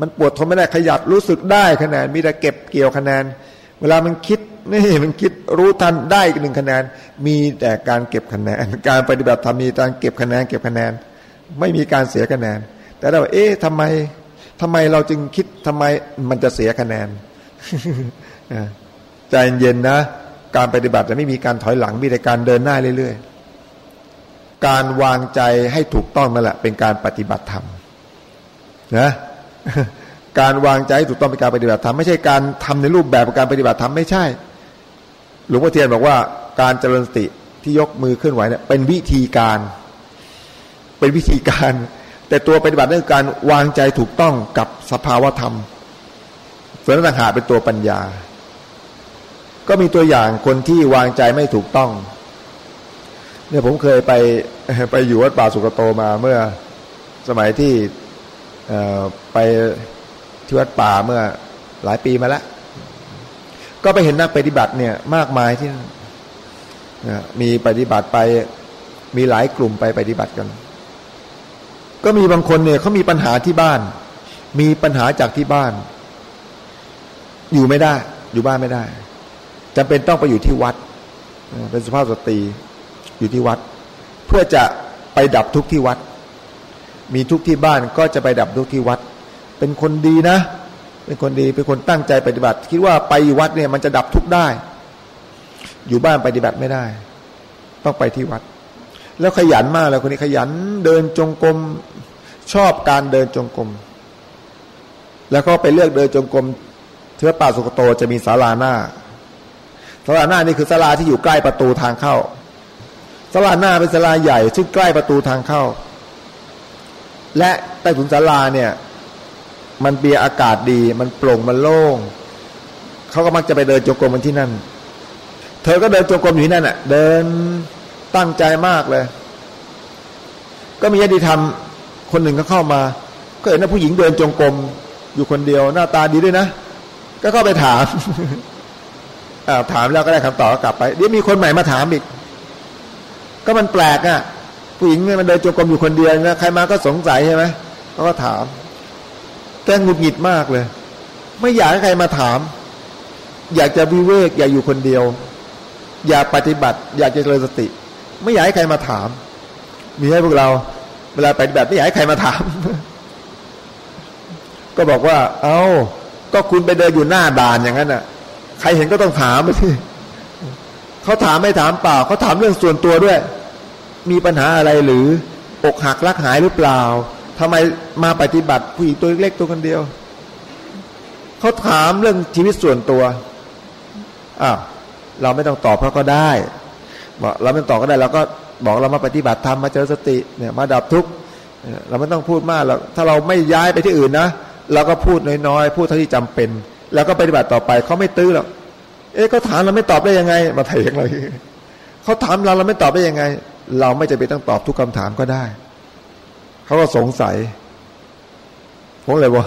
มันปวดทนไม่ได้ขยับรู้สึกได้คะแนน มีแต่เก็บเกี่ยวคะแนน เวลามันคิดนี่มันคิดรู้ทันได้อีกหนึ่งคะแนน มีแต่การเก็บคะแนน การปฏิบัติธรรมมีการเก็บคะแนน เก็บคะแนน ไม่มีการเสียคะแนน แต่เราเอ๊ะทำไมทำไมเราจึงคิดทำไมมันจะเสียคะแนนใจเย็นนะ การปฏิบัติจะไม่มีการถอยหลังมีแต่การเดินหน้าเรื่อยๆ การวางใจให้ถูกต้องนั่นแหละ เป็นการปฏิบัติธรรมนะการวางใจถูกต้องเป็นการปฏิบัติธรรมไม่ใช่การทำในรูปแบบของการปฏิบัติธรรมไม่ใช่ หลวงพ่อเทียนบอกว่าการเจริญสติที่ยกมือเคลื่อนไหวเนี่ยเป็นวิธีการ เป็นวิธีการ แต่ตัวปฏิบัตินั่นคือการวางใจถูกต้องกับสภาวธรรมส่วนต่างหากเป็นตัวปัญญา ก็มีตัวอย่างคนที่วางใจไม่ถูกต้อง เนี่ยผมเคยไปไปอยู่วัดป่าสุกโตมาเมื่อสมัยที่ไปที่วัดป่าเมื่อหลายปีมาแล้ว ก็ไปเห็นนักปฏิบัติเนี่ยมากมายที่มีปฏิบัติไปมีหลายกลุ่มไปปฏิบัติกัน ก็มีบางคนเนี่ยเขามีปัญหาที่บ้าน มีปัญหาจากที่บ้าน อยู่ไม่ได้ อยู่บ้านไม่ได้จำเป็นต้องไปอยู่ที่วัด เป็นสภาพสตรี อยู่ที่วัด เพื่อจะไปดับทุกข์ที่วัด มีทุกข์ที่บ้านก็จะไปดับทุกข์ที่วัด เป็นคนดีนะ เป็นคนดีเป็นคนตั้งใจปฏิบัติ คิดว่าไปวัดเนี่ยมันจะดับทุกข์ได้ อยู่บ้านปฏิบัติไม่ได้ ต้องไปที่วัด แล้วขยันมากเลยคนนี้ขยันเดินจงกรมชอบการเดินจงกรมแล้วก็ไปเลือกเดินจงกรมเทือป่าสุกโตจะมีศาลาหน้าศาลาหน้านี่คือศาลาที่อยู่ใกล้ประตูทางเข้า ศาลาหน้าเป็นศาลาใหญ่ ซึ่งใกล้ประตูทางเข้า และใต้ถุนศาลาเนี่ย มันเบียอากาศดี มันโปร่งมันโล่งเขาก็มักจะไปเดินจงกรมมันที่นั่น เธอก็เดินจงกรมอยู่ที่นั่นอะ เดินตั้งใจมากเลย ก็มีญาติธรรมคนหนึ่งก็เข้ามา ก็เห็นว่าผู้หญิงเดินจงกรมอยู่คนเดียว หน้าตาดีด้วยนะ ก็เข้าไปถามถามแล้วก็ได้คำตอบกลับไป เดี๋ยวมีคนใหม่มาถามอีก ก็มันแปลกอะ ผู้หญิงเนี่ยมันเดินจงกรมอยู่คนเดียวนะใครมาก็สงสัยใช่ไหมเขาก็ถาม แกงหงุดหงิดมากเลย ไม่อยากให้ใครมาถาม อยากจะวิเวก อยากอยู่คนเดียว อยากปฏิบัติ อยากจะเจริญสติ ไม่อยากให้ใครมาถาม มีให้พวกเรา เวลาปฏิบัติไม่อยากให้ใครมาถาม ก็บอกว่า เอา้าก็คุณไปเดินอยู่หน้าด่านอย่างนั้นน่ะ ใครเห็นก็ต้องถามไปที่ เขาถามไม่ถามเปล่าเขาถามเรื่องส่วนตัวด้วย มีปัญหาอะไรหรืออกหักรักหายหรือเปล่าทำไมมาปฏิบัติผู้หญิงตัวเล็กตัวคนเดียวเขาถามเรื่องชีวิตส่วนตัวอ้าวเราไม่ต้องตอบเขาก็ได้บอกเราไม่ตอบก็ได้เราก็บอกเรามาปฏิบัติธรรมมาเจอสติเนี่ยมาดับทุกข์เราไม่ต้องพูดมากเราถ้าเราไม่ย้ายไปที่อื่นนะเราก็พูดน้อยๆ พูดเท่าที่จำเป็น แล้วก็ปฏิบัติต่อไปเขาไม่ตื้อหรอก เอ๊ะเขาถามเราไม่ตอบได้ยังไง มาถ่ยอย่างไรเขาถามเราเราไม่ตอบได้ยังไง เราไม่จะไปต้องตอบทุกคำถามก็ได้เขาก็สงสัยผมเลยว่า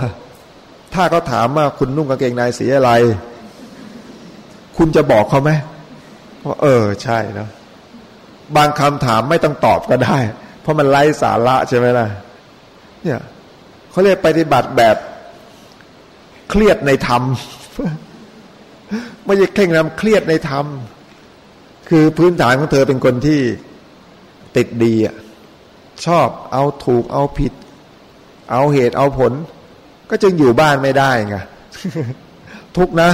ถ้าเขาถามว่าคุณนุ่งกางเกงในสีอะไร คุณจะบอกเขาไหมว่าเออ ใช่นะบางคำถามไม่ต้องตอบก็ได้ เพราะมันไร้สาระใช่ไหมล่ะ เนี่ยเขาเรียกปฏิบัติแบบเครียดในธรรม ไม่ใช่เคร่งนำเครียดในธรรม คือพื้นฐานของเธอเป็นคนที่ติดดีอะชอบเอาถูกเอาผิด เอาเหตุเอาผล ก็จึงอยู่บ้านไม่ได้ไงทุกนะ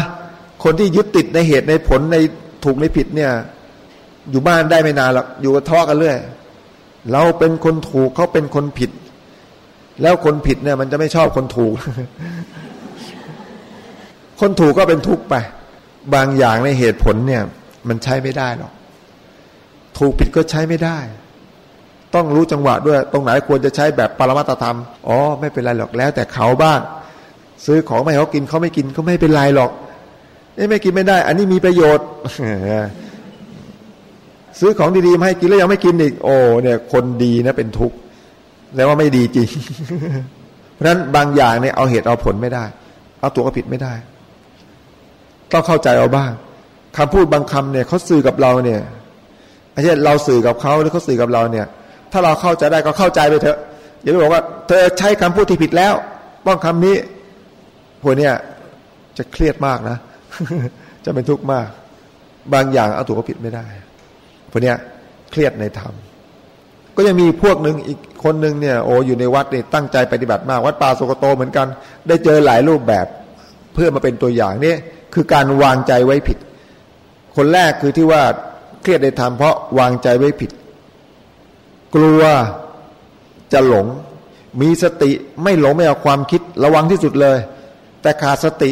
คนที่ยึดติดในเหตุในผลในถูกในผิดเนี่ย อยู่บ้านได้ไม่นานหรอกอยู่กับทะกันเรื่อยเราเป็นคนถูกเขาเป็นคนผิด แล้วคนผิดเนี่ย มันจะไม่ชอบคนถูก คนถูกก็เป็นทุกข์ไป บางอย่างในเหตุผลเนี่ย มันใช้ไม่ได้หรอก ถูกผิดก็ใช้ไม่ได้ ต้องรู้จังหวะด้วย ตรงไหนควรจะใช้แบบปรมัตธรรม อ๋อ ไม่เป็นไรหรอกแล้ว แต่เขาบ้าง ซื้อของไม่เขากินเขาไม่กินก็ไม่เป็นไรหรอกไม่กินไม่ได้ อันนี้มีประโยชน์ ซื้อของดีๆมาให้กินแล้วยังไม่กินอีก โอ้เนี่ย คนดีนะเป็นทุกข์แล้วว่าไม่ดีจริงเพราะฉะนั้นบางอย่างเนี่ยเอาเหตุเอาผลไม่ได้ เอาตัวก็ผิดไม่ได้ ต้องเข้าใจเอาบ้างคำพูดบางคำเนี่ยเขาสื่อกับเราเนี่ยไอ้เช่เราสื่อกับเขาหรือเขาสื่อกับเราเนี่ย ถ้าเราเข้าใจได้ก็เข้าใจไปเถอะอย่าไปบอกว่า เธอใช้คำพูดที่ผิดแล้วป้องคำนี้พวกเนี้ยจะเครียดมากนะ จะเป็นทุกข์มาก บางอย่างเอาถูกก็ผิดไม่ได้พวกเนี้ยเครียดในธรรมก็ยังมีพวกหนึ่งอีกคนหนึ่งเนี่ยโอ้อยู่ในวัดนี่ตั้งใจปฏิบัติมากวัดป่าสุกโตเหมือนกัน ได้เจอหลายรูปแบบเพื่อมาเป็นตัวอย่างนี่ คือการวางใจไว้ผิด คนแรกคือที่ว่าเครียดในธรรมเพราะวางใจไว้ผิด กลัวจะหลง มีสติไม่หลงไม่เอาความคิดระวังที่สุดเลย แต่ขาดสติ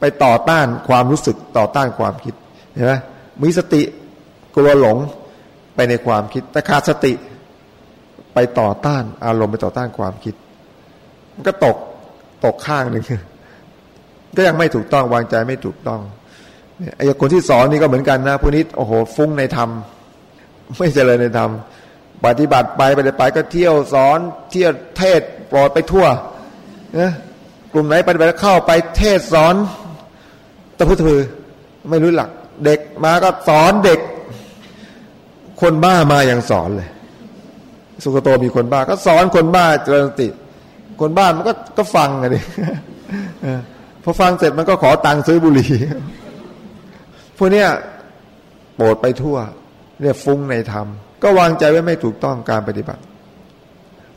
ไปต่อต้านความรู้สึกต่อต้านความคิดเห็นไหมมีสติกลัวหลงไปในความคิด แต่ขาดสติไปต่อต้าน อารมณ์ไปต่อต้านความคิด มันก็ตกตกข้างหนึ่ง ก็ยังไม่ถูกต้องวางใจไม่ถูกต้องไอ้คนที่สอนนี่ก็เหมือนกันนะผู้นี้โอ้โหฟุ้งในธรรมไม่เจริญในธรรมปฏิบัติไปไปไปก็เที่ยวสอนเที่ยวเทศปลอดไปทั่วนะกลุ่มไหนปฏิบัติเข้าไปเทศสอนตะพุทือไม่รู้หลัก เด็กมาก็สอนเด็ก คนบ้ามาอย่างสอนเลย สุกโตมีคนบ้า ก็สอนคนบ้าเจริญสติ คนบ้ามันก็ก็ฟังไงดิ อฟังเสร็จมันก็ขอตังค์ซื้อบุหรี่พวกเนี้ยโปรดไปทั่วเนี่ยฟุ้งในธรรม ก็วางใจไว้ไม่ถูกต้องการปฏิบัติ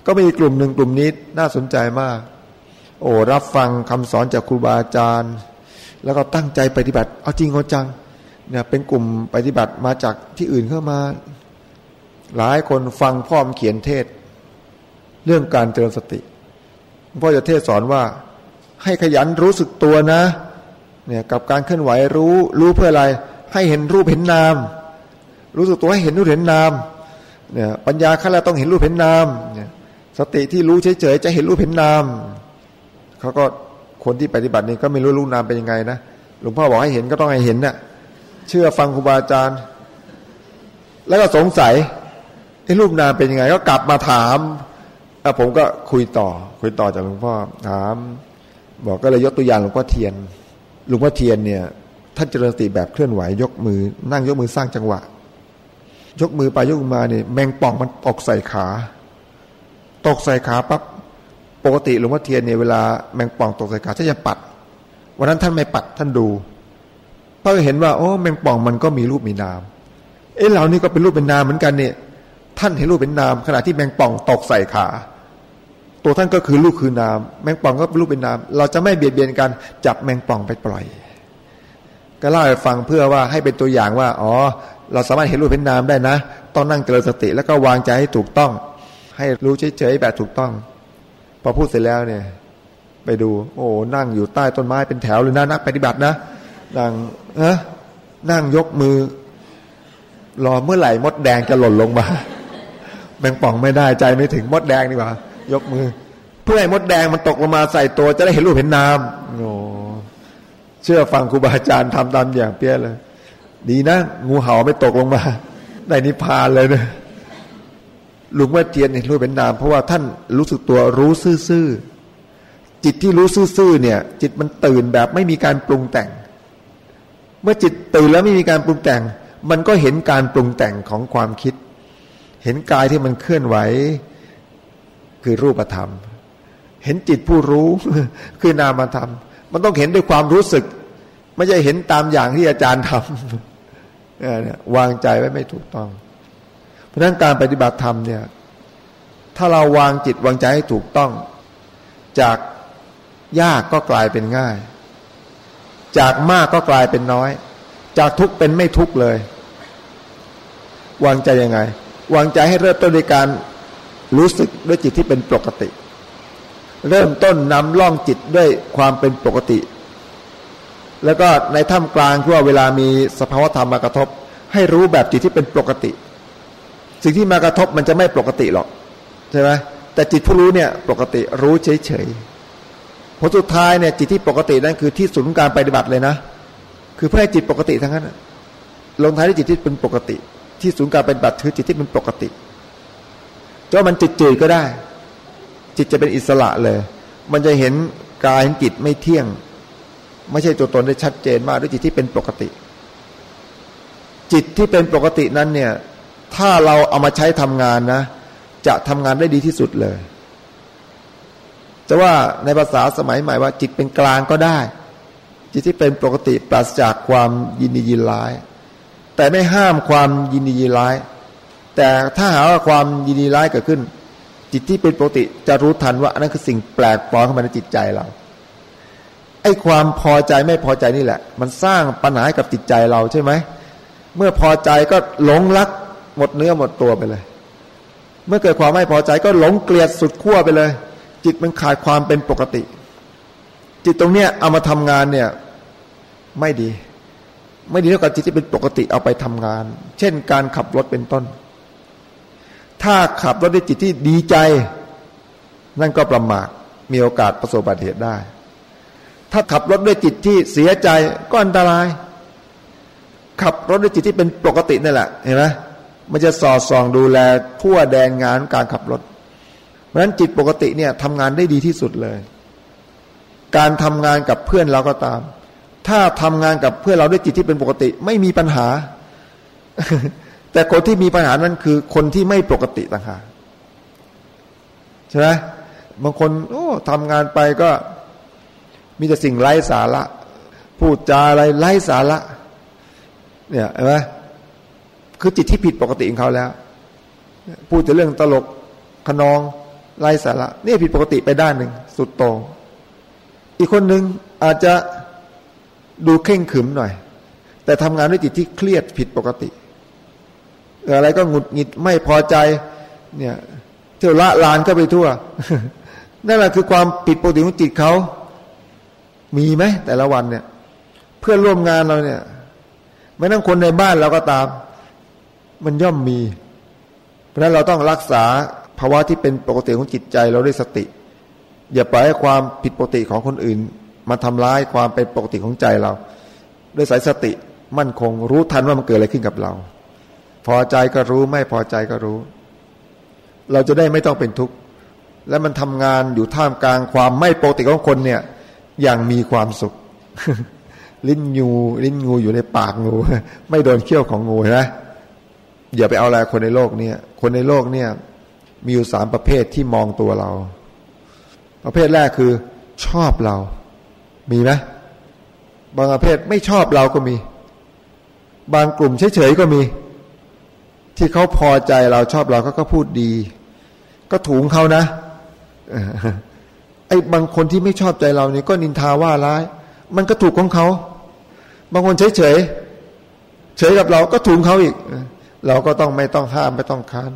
ก็มีกลุ่มหนึ่งกลุ่มนี้น่าสนใจมาก โอ้รับฟังคำสอนจากครูบาอาจารย์ แล้วก็ตั้งใจปฏิบัติ เอาจริงเอาจังเนี่ยเป็นกลุ่มปฏิบัติมาจากที่อื่นเข้ามา หลายคนฟังพ่อมเขียนเทศ เรื่องการเจริญสติพ่อจะเทศสอนว่า ให้ขยันรู้สึกตัวนะเนี่ยกับการเคลื่อนไหวรู้รู้เพื่ออะไร ให้เห็นรูปเห็นนาม รู้สึกตัวให้เห็นรูปเห็นนามเนี่ยปัญญาขั้นแรกต้องเห็นรูปเห็นนามเนี่ยสติที่รู้เฉยๆจะเห็นรูปเห็นนามเขาก็คนที่ปฏิบัตินี่ก็ไม่รู้รูปนามเป็นยังไงนะหลวงพ่อบอกให้เห็นก็ต้องให้เห็นนะ่ะเชื่อฟังครูบาอาจารย์ แล้วก็สงสัยไอ้รูปนามเป็นยังไง ก็กลับมาถามผมก็คุยต่อ คุยต่อจากหลวงพ่อถาม บอกก็เลยยกตัวอย่างหลวงพ่อเทียนหลวงพ่อเทียนเนี่ยท่านเจริญสติแบบเคลื่อนไหวยกมือ นั่งยกมือสร้างจังหวะ ยกมือไปยกมาเนี่ยแมงป่องมันตกใส่ขา ตกใส่ขาปั๊บปกติหลวงพ่อเทียนเนี่ยเวลาแมงป่องตกใส่ขาท่านจะปัด วันนั้นท่านไม่ปัดท่านดูเพราะเห็นว่าโอ้แมงป่องมันก็มีรูปมีนาม เอ้เรานี่ก็เป็นรูปเป็นนามเหมือนกันเนี่ยท่านเห็นรูปเป็นนาม ขณะที่แมงป่องตกใส่ขา ตัวท่านก็คือลูกคือนาม แมงป่องก็เป็นรูปเป็นนาม เราจะไม่เบียดเบียนกันจับแมงป่องไปปล่อย ก็เล่าให้ฟังเพื่อว่าให้เป็นตัวอย่างว่า อ๋อ เราสามารถเห็นรูปเป็นนามได้นะ ต้องนั่งเจริญสติแล้วก็วางใจให้ถูกต้อง ให้รู้เฉยๆแบบถูกต้อง พอพูดเสร็จแล้วเนี่ย ไปดู โอ้นั่งอยู่ใต้ต้นไม้เป็นแถวเลยนะนักปฏิบัตินะนั่งเอะนั่งยกมือ รอเมื่อไหร่มดแดงจะหล่นลงมาแมงป่องไม่ได้ใจไม่ถึงมดแดงดีกว่า ยกมือ เพื่อให้มดแดงมันตกลงมาใส่ตัวจะได้เห็นรูปเห็นนามโอ้เชื่อฟังครูบาอาจารย์ทำตามอย่างเปี้ยเลย ดีนะ งูเห่าไม่ตกลงมา ได้นิพพานเลยนะลุงว่าเทียนเห็นรูปเป็นนาม เพราะว่าท่านรู้สึกตัวรู้ซื่อจิตที่รู้ซื่อเนี่ย จิตมันตื่นแบบไม่มีการปรุงแต่ง เมื่อจิตตื่นแล้วไม่มีการปรุงแต่ง มันก็เห็นการปรุงแต่งของความคิด เห็นกายที่มันเคลื่อนไหว คือรูปธรรม เห็นจิตผู้รู้คือนามธรรม มันต้องเห็นด้วยความรู้สึก ไม่ใช่เห็นตามอย่างที่อาจารย์ทำวางใจไว้ไม่ถูกต้อง เพราะฉะนั้นการปฏิบัติธรรมเนี่ย ถ้าเราวางจิตวางใจให้ถูกต้อง จากยากก็กลายเป็นง่าย จากมากก็กลายเป็นน้อย จากทุกเป็นไม่ทุกเลย วางใจยังไง วางใจให้เริ่มต้นในการ รู้สึกด้วยจิตที่เป็นปกติ เริ่มต้นนำล่องจิตด้วยความเป็นปกติ แล้วก็ในท่ามกลางที่ว่าเวลามีสภาวธรรมมากระทบ ให้รู้แบบจิตที่เป็นปกติ สิ่งที่มากระทบมันจะไม่ปกติหรอกใช่ไหมแต่จิตผู้รู้เนี่ยปกติรู้เฉยๆผลสุดท้ายเนี่ยจิตที่ปกตินั่นคือที่สุดของการปฏิบัติเลยนะ คือเพื่อให้จิตปกติทั้งนั้นลงท้ายด้วยจิตที่เป็นปกติ ที่ศูนย์การปฏิบัติคือจิตที่เป็นปกติ จะมันจิตจืดก็ได้ จิตจะเป็นอิสระเลย มันจะเห็นกายเห็นจิตไม่เที่ยง ไม่ใช่ตัวตนได้ชัดเจนมากด้วยจิตที่เป็นปกติ จิตที่เป็นปกตินั้นเนี่ย ถ้าเราเอามาใช้ทำงานนะ จะทำงานได้ดีที่สุดเลยแต่ว่าในภาษาสมัยใหม่ว่าจิตเป็นกลางก็ได้ จิตที่เป็นปกติปราศจากความยินดียินร้าย แต่ไม่ห้ามความยินดียินร้าย แต่ถ้าหาว่าความยินดีร้ายเกิดขึ้น จิตที่เป็นปกติจะรู้ทันว่าอันั่นคือสิ่งแปลกปลอมเข้ามาในจิตใจเราไอ้ความพอใจไม่พอใจนี่แหละ มันสร้างปัญหากับจิตใจเราใช่ไหมเมื่อพอใจก็หลงรักหมดเนื้อหมดตัวไปเลย เมื่อเกิดความไม่พอใจก็หลงเกลียดสุดขั้วไปเลย จิตมันขาดความเป็นปกติ จิตตรงเนี้ยเอามาทำงานเนี่ยไม่ดี ไม่ดีเท่ากับจิตที่เป็นปกติเอาไปทำงาน เช่น การขับรถเป็นต้น ถ้าขับรถด้วยจิตที่ดีใจ นั่นก็ประมาทมีโอกาสประสบอุบัติเหตุได้ ถ้าขับรถด้วยจิตที่เสียใจก็อันตราย ขับรถด้วยจิตที่เป็นปกตินั่แหละเห็นไหมมันจะสอดส่องดูแลทั่วแดนงานการขับรถ เพราะฉะนั้นจิตปกติเนี่ยทำงานได้ดีที่สุดเลย การทำงานกับเพื่อนเราก็ตาม ถ้าทำงานกับเพื่อนเราด้วยจิตที่เป็นปกติ ไม่มีปัญหา แต่คนที่มีปัญหานั้นคือคนที่ไม่ปกติต่างหากใช่ไหมบางคนโอ้ทำงานไปก็มีแต่สิ่งไร้สาระ พูดจาอะไรไร้สาระ เนี่ยเห็นไหมคือจิตที่ผิดปกติของเขาแล้ว พูดแต่เรื่องตลกขนองไร้สาระนี่ผิดปกติไปด้านหนึ่งสุดโตงอีกคนหนึ่งอาจจะดูเข่งขึมหน่อย แต่ทำงานด้วยจิตที่เครียดผิดปกติ อะไรก็หงุดหงิดไม่พอใจ เนี่ยเที่ยวละลานก็ไปทั่ว นั่นแหละคือความผิดปกติของจิตเขา มีไหมแต่ละวันเนี่ย เพื่อนร่วมงานเราเนี่ยไม่ต้องคนในบ้านเราก็ตาม มันย่อมมี เพราะฉะนั้นเราต้องรักษาภาวะที่เป็นปกติของจิตใจเราด้วยสติ อย่าปล่อยให้ความผิดปกติของคนอื่น มาทำร้ายความเป็นปกติของใจเรา ด้วยสายสติมั่นคงรู้ทันว่ามันเกิดอะไรขึ้นกับเรา พอใจก็รู้ไม่พอใจก็รู้ เราจะได้ไม่ต้องเป็นทุกข์และมันทำงานอยู่ท่ามกลางความไม่ปกติของคนเนี่ยอย่างมีความสุข ลิ้นงูลิ้นงูอยู่ในปากงู ไม่โดนเขี้ยวของงูนะอย่าไปเอาอะไรคนในโลกเนี่ย คนในโลกเนี่ย มีอยู่สามประเภทที่มองตัวเรา ประเภทแรกคือ ชอบเรา มีไหมบางประเภทไม่ชอบเราก็มี บางกลุ่มเฉยๆก็มี ที่เขาพอใจเราชอบเราก็ก็พูดดี ก็ถูงเขานะไอ้บางคนที่ไม่ชอบใจเรานี่ก็นินทาว่าร้าย มันก็ถูกของเขา บางคนเฉยเฉยเฉยกับเราก็ถูกเขาอีก เราก็ต้องไม่ต้องห้ามไม่ต้องค้าน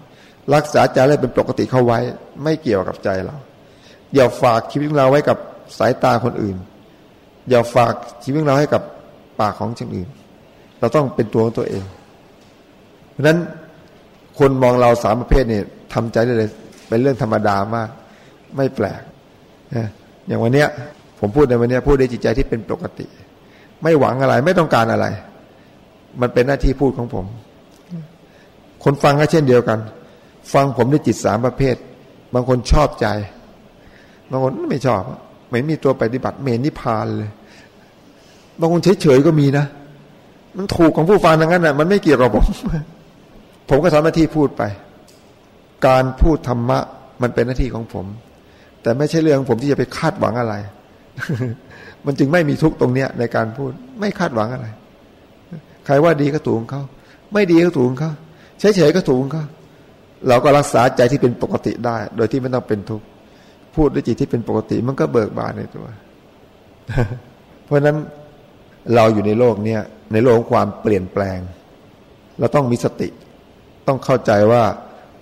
รักษาใจให้เป็นปกติเข้าไว้ ไม่เกี่ยวกับใจเราอย่าฝากชีวิตเราไว้กับสายตาคนอื่น อย่าฝากชีวิตเราให้กับปากของคนอื่น เราต้องเป็นตัวของตัวเอง เพราะนั้น คนมองเราสามประเภทเนี่ยทำใจได้เลยเป็นเรื่องธรรมดามาก ไม่แปลกอย่างวันเนี้ย ผมพูดในวันเนี้ยพูดในจิตใจที่เป็นปกติ ไม่หวังอะไรไม่ต้องการอะไร มันเป็นหน้าที่พูดของผม คนฟังก็เช่นเดียวกัน ฟังผมด้วยจิตสามประเภท บางคนชอบใจบางคนไม่ชอบไม่มีตัวปฏิบัติเมนิพานเลยบางคนเฉยๆก็มีนะ มันถูกของผู้ฟังทั้งนั้นนะมันไม่เกี่ยวกับผม ผมก็ทำหน้าที่พูดไป การพูดธรรมะ มันเป็นหน้าที่ของผม แต่ไม่ใช่เรื่องผมที่จะไปคาดหวังอะไร มันจึงไม่มีทุกตรงเนี้ยในการพูด ไม่คาดหวังอะไร ใครว่าดีก็ถูกเขา ไม่ดีก็ถูกเขาเฉยๆก็ถูกเขาเราก็รักษาใจที่เป็นปกติได้ โดยที่ไม่ต้องเป็นทุกข์พูดด้วยจิตที่เป็นปกติ มันก็เบิกบานในตัว เพราะฉะนั้นเราอยู่ในโลกเนี้ยในโลกของความเปลี่ยนแปลง เราต้องมีสติ ต้องเข้าใจว่า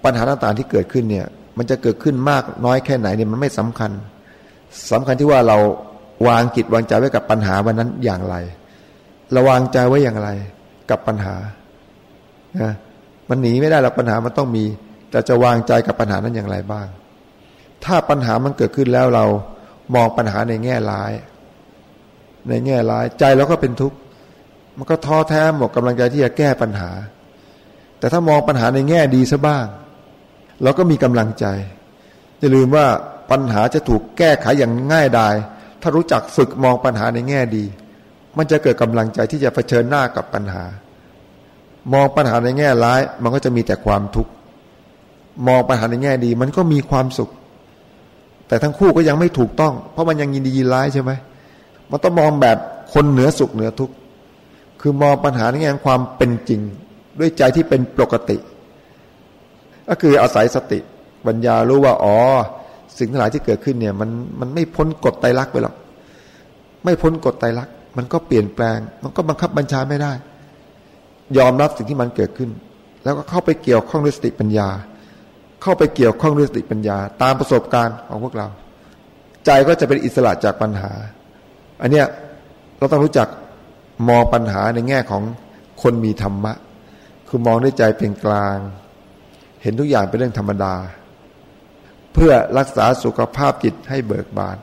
ปัญหาต่างๆที่เกิดขึ้นเนี่ย มันจะเกิดขึ้นมากน้อยแค่ไหนเนี่ยมันไม่สำคัญสำคัญที่ว่าเราวางจิตวางใจไว้กับปัญหาวันนั้นอย่างไรราวางใจไว้อย่างไร กับปัญหานะมันหนีไม่ได้หรอกปัญหามันต้องมี แต่จะวางใจกับปัญหานั้นอย่างไรบ้าง ถ้าปัญหามันเกิดขึ้นแล้วเรามองปัญหาในแง่ร้าย ในแง่ร้ายใจเราก็เป็นทุกข์มันก็ท้อแท้หมดกำลังใจที่จะแก้ปัญหา แต่ถ้ามองปัญหาในแง่ดีซะบ้าง เราก็มีกำลังใจ อย่าลืมว่าปัญหาจะถูกแก้ไขอย่างง่ายดาย ถ้ารู้จักฝึกมองปัญหาในแง่ดี มันจะเกิดกำลังใจที่จะเผชิญหน้ากับปัญหา มองปัญหาในแง่ร้าย มันก็จะมีแต่ความทุกข์มองปัญหาในแง่ดี มันก็มีความสุข แต่ทั้งคู่ก็ยังไม่ถูกต้อง เพราะมันยังยินดียินร้ายใช่ไหมมันต้องมองแบบคนเหนือสุขเหนือทุกข์คือมองปัญหาในแง่ความเป็นจริง ด้วยใจที่เป็นปกติ ก็คืออาศัยสติปัญญารู้ว่าอ๋อ สิ่งทั้งหลายที่เกิดขึ้นเนี่ยมันมันไม่พ้นกฎไตรลักษณ์ไปหรอกไม่พ้นกฎไตรลักษณ์มันก็เปลี่ยนแปลง มันก็บังคับบัญชาไม่ได้ ยอมรับสิ่งที่มันเกิดขึ้น แล้วก็เข้าไปเกี่ยวข้องด้วยสติปัญญา เข้าไปเกี่ยวข้องด้วยสติปัญญา ตามประสบการณ์ของพวกเรา ใจก็จะเป็นอิสระจากปัญหา อันเนี้ยเราต้องรู้จักมองปัญหาในแง่ของคนมีธรรมะ คือมองด้วยใจเป็นกลาง เห็นทุกอย่างเป็นเรื่องธรรมดา เพื่อรักษาสุขภาพจิตให้เบิกบาน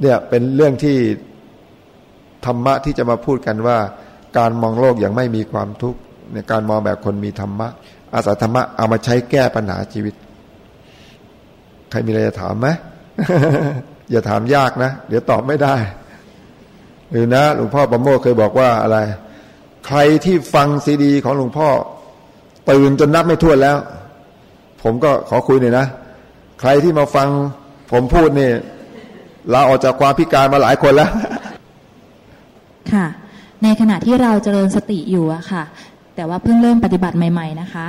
เนี่ยเป็นเรื่องที่ธรรมะที่จะมาพูดกันว่า การมองโลกอย่างไม่มีความทุกข์ในการมองแบบคนมีธรรมะ อาศัยธรรมะเอามาใช้แก้ปัญหาชีวิต ใครมีอะไรจะถามไหมอย่าถามยากนะ เดี๋ยวตอบไม่ได้ หรือนะหลวงพ่อประโมทเคยบอกว่าอะไร ใครที่ฟังซีดี ของหลวงพ่อ ตื่นจนนับไม่ถ้วนแล้ว ผมก็ขอคุยหน่อยนะ ใครที่มาฟังผมพูดนี่ลาออกจากความพิการมาหลายคนแล้ว ค่ะ ในขณะที่เราเจริญสติอยู่อะค่ะ แต่ว่าเพิ่งเริ่มปฏิบัติใหม่ ๆ นะคะ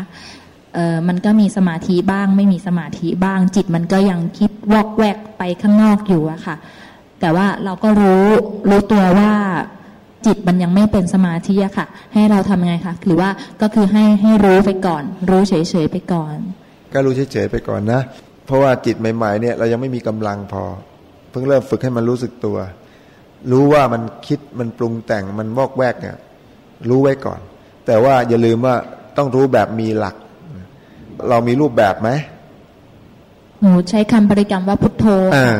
เออมันก็มีสมาธิบ้าง ไม่มีสมาธิบ้าง จิตมันก็ยังคิดวอกแวกไปข้างนอกอยู่อะค่ะ แต่ว่าเราก็รู้รู้ตัวว่า จิตมันยังไม่เป็นสมาธิอะค่ะ ให้เราทำยังไงคะหรือว่าก็คือให้ให้รู้ไปก่อน รู้เฉยๆไปก่อน ก็รู้เฉยๆไปก่อนนะ เพราะว่าจิตใหม่ๆเนี่ยเรายังไม่มีกำลังพอ เพิ่งเริ่มฝึกให้มันรู้สึกตัว รู้ว่ามันคิดมันปรุงแต่งมันวอกแวกเนี่ยรู้ไว้ก่อน แต่ว่าอย่าลืมว่าต้องรู้แบบมีหลัก เรามีรูปแบบไหมหนูใช้คำบริกรรมว่าพุทโธอ่า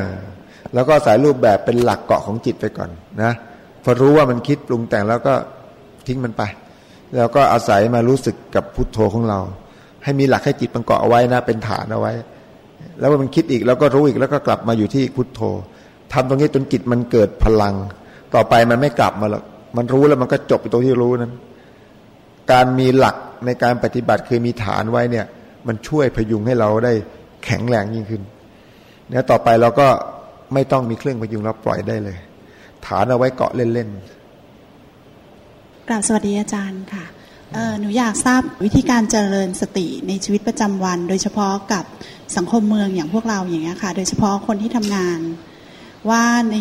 แล้วก็สายรูปแบบเป็นหลักเกาะของจิตไปก่อนนะ พอรู้ว่ามันคิดปรุงแต่งแล้วก็ทิ้งมันไป แล้วก็อาศัยมารู้สึกกับพุทโธของเรา ให้มีหลักให้จิตมันเกาะเอาไว้นะเป็นฐานเอาไว้ แล้วมันคิดอีกแล้วก็รู้อีกแล้วก็กลับมาอยู่ที่พุทโธทำตรงนี้จนจิตมันเกิดพลัง ต่อไปมันไม่กลับมาหรอกมันรู้แล้วมันก็จบตรงที่รู้นั้น การมีหลักในการปฏิบัติคือมีฐานไว้เนี่ย มันช่วยพยุงให้เราได้แข็งแรงยิ่งขึ้นเนี่ยต่อไปเราก็ไม่ต้องมีเครื่องพยุงเราปล่อยได้เลย ฐานเอาไว้เกาะเล่นๆกราบสวัสดีอาจารย์ค่ะหนูอยากทราบวิธีการเจริญสติในชีวิตประจำวัน โดยเฉพาะกับสังคมเมืองอย่างพวกเราอย่างเงี้ยค่ะ โดยเฉพาะคนที่ทำงาน ว่าใน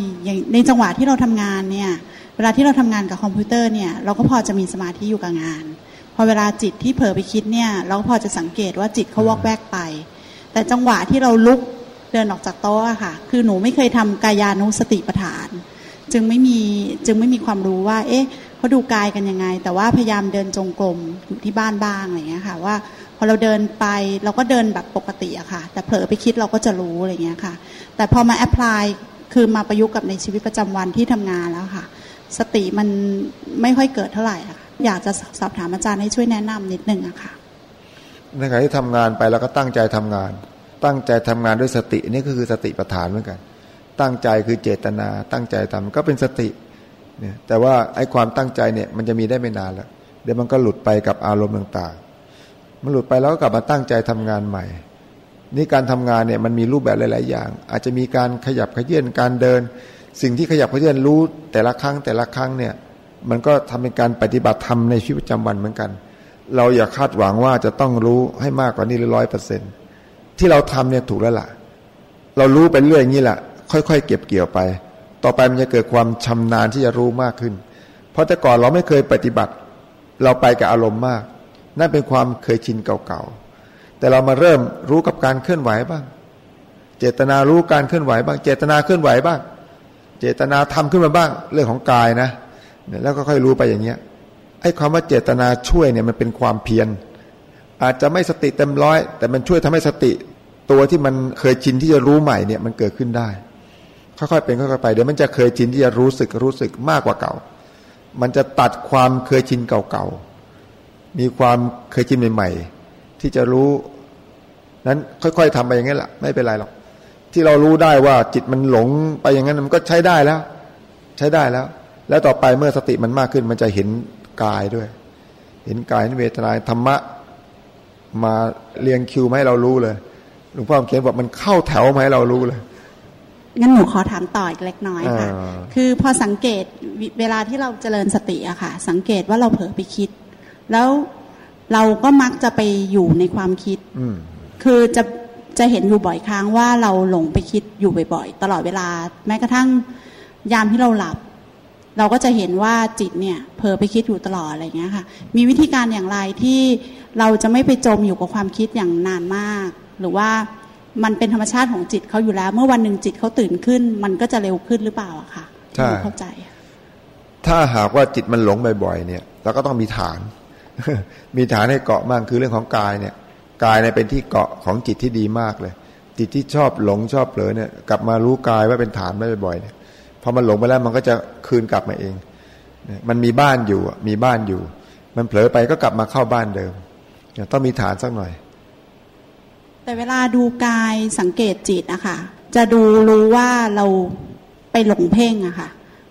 ในจังหวะที่เราทำงานเนี่ยเวลาที่เราทำงานกับคอมพิวเตอร์เนี่ยเราก็พอจะมีสมาธิอยู่กับงาน พอเวลาจิตที่เผลอไปคิดเนี่ยเราก็พอจะสังเกตว่าจิตเขาวอกแวกไป แต่จังหวะที่เราลุกเดินออกจากโต๊ะค่ะ คือหนูไม่เคยทำกายานุสติปัฏฐาน จึงไม่มีจึงไม่มีความรู้ว่า เอ๊ะเขาดูกายกันยังไง แต่ว่าพยายามเดินจงกรมอยู่ที่บ้านบ้างอะไรเงี้ยค่ะ ว่าพอเราเดินไปเราก็เดินแบบปกติอะค่ะ แต่เผลอไปคิดเราก็จะรู้อะไรเงี้ยค่ะ แต่พอมาแอพพลายคือมาประยุกต์กับในชีวิตประจำวันที่ทำงานแล้วค่ะ สติมันไม่ค่อยเกิดเท่าไหร่อะอยากจะสอบถามอาจารย์ให้ช่วยแนะนำนิดนึงอะค่ะในขณะที่ทำงานไปแล้วก็ตั้งใจทำงาน ตั้งใจทำงานด้วยสตินี่ก็คือสติปัฏฐานเหมือนกัน ตั้งใจคือเจตนา ตั้งใจทำก็เป็นสติเนี่ยแต่ว่าไอ้ความตั้งใจเนี่ยมันจะมีได้ไม่นานแล้วเดี๋ยวมันก็หลุดไปกับอารมณ์ต่างๆ มันหลุดไปแล้วก็กลับมาตั้งใจทำงานใหม่ นี่การทำงานเนี่ยมันมีรูปแบบหลาย ๆ อย่าง อาจจะมีการขยับขยื่นการเดิน สิ่งที่ขยับขยื่นรู้แต่ละครั้งแต่ละครั้งเนี่ยมันก็ทำเป็นการปฏิบัติธรรมในชีวิตประจำวันเหมือนกัน เราอย่าคาดหวังว่าจะต้องรู้ให้มากกว่านี้ร้อยเปอร์เซ็นที่เราทำเนี่ยถูกแล้วล่ะ เรารู้ไปเรื่อยอย่างนี้แหละ ค่อยๆ เก็บเกี่ยวไป ต่อไปมันจะเกิดความชำนาญที่จะรู้มากขึ้น เพราะแต่ก่อนเราไม่เคยปฏิบัติ เราไปกับอารมณ์มาก นั่นเป็นความเคยชินเก่าๆ แต่เรามาเริ่มรู้กับการเคลื่อนไหวบ้าง เจตนารู้การเคลื่อนไหวบ้าง เจตนาเคลื่อนไหวบ้าง เจตนาทำขึ้นมาบ้าง เรื่องของกายนะแล้วก็ค่อยรู้ไปอย่างเงี้ยไอ้ความว่าเจตนาช่วยเนี่ยมันเป็นความเพียรอาจจะไม่สติเต็มร้อย แต่มันช่วยทำให้สติตัวที่มันเคยชินที่จะรู้ใหม่เนี่ยมันเกิดขึ้นได้ ค่อยๆเป็นค่อยๆไปเดี๋ยวมันจะเคยชินที่จะรู้สึกรู้สึกมากกว่าเก่า มันจะตัดความเคยชินเก่าๆมีความเคยชินใหม่ๆที่จะรู้นั้นค่อย ๆทำไปอย่างนี้แหละไม่เป็นไรหรอกที่เรารู้ได้ว่าจิตมันหลงไปอย่างนั้นมันก็ใช้ได้แล้ว ใช้ได้แล้ว แล้วต่อไปเมื่อสติมันมากขึ้น มันจะเห็นกายด้วย เห็นกายเวทนาธรรมะมาเรียงคิวมาให้เรารู้เลยหลวงพ่อเขียนบอกมันเข้าแถวมาให้เรารู้เลย งั้นหนูขอถามต่ออีกเล็กน้อยค่ะ คือพอสังเกตเวลาที่เราเจริญสติอะค่ะ สังเกตว่าเราเผลอไปคิด แล้วเราก็มักจะไปอยู่ในความคิดคือจะจะเห็นอยู่บ่อยครั้งว่าเราหลงไปคิดอยู่บ่อยๆ ตลอดเวลา แม้กระทั่งยามที่เราหลับ เราก็จะเห็นว่าจิตเนี่ยเผลอไปคิดอยู่ตลอดอะไรเงี้ยค่ะ มีวิธีการอย่างไรที่เราจะไม่ไปจมอยู่กับความคิดอย่างนานมาก หรือว่า มันเป็นธรรมชาติของจิตเขาอยู่แล้ว เมื่อวันหนึ่งจิตเขาตื่นขึ้น มันก็จะเร็วขึ้นหรือเปล่าอะค่ะใช่เข้าใจ ถ้าหากว่าจิตมันหลงบ่อยๆเนี่ยเราก็ต้องมีฐาน มีฐานให้เกาะมากคือเรื่องของกายเนี่ยกายเนี่ยเป็นที่เกาะของจิตที่ดีมากเลย จิตที่ชอบหลงชอบเผลอเนี่ยกลับมารู้กายว่าเป็นฐานไม่บ่อยๆเนี่ยพอมันหลงไปแล้วมันก็จะคืนกลับมาเอง มันมีบ้านอยู่มีบ้านอยู่ มันเผลอไปก็กลับมาเข้าบ้านเดิม ต้องมีฐานสักหน่อย แต่เวลาดูกายสังเกตจิตอะค่ะ จะดูรู้ว่าเราไปหลงเพ่งอะค่ะ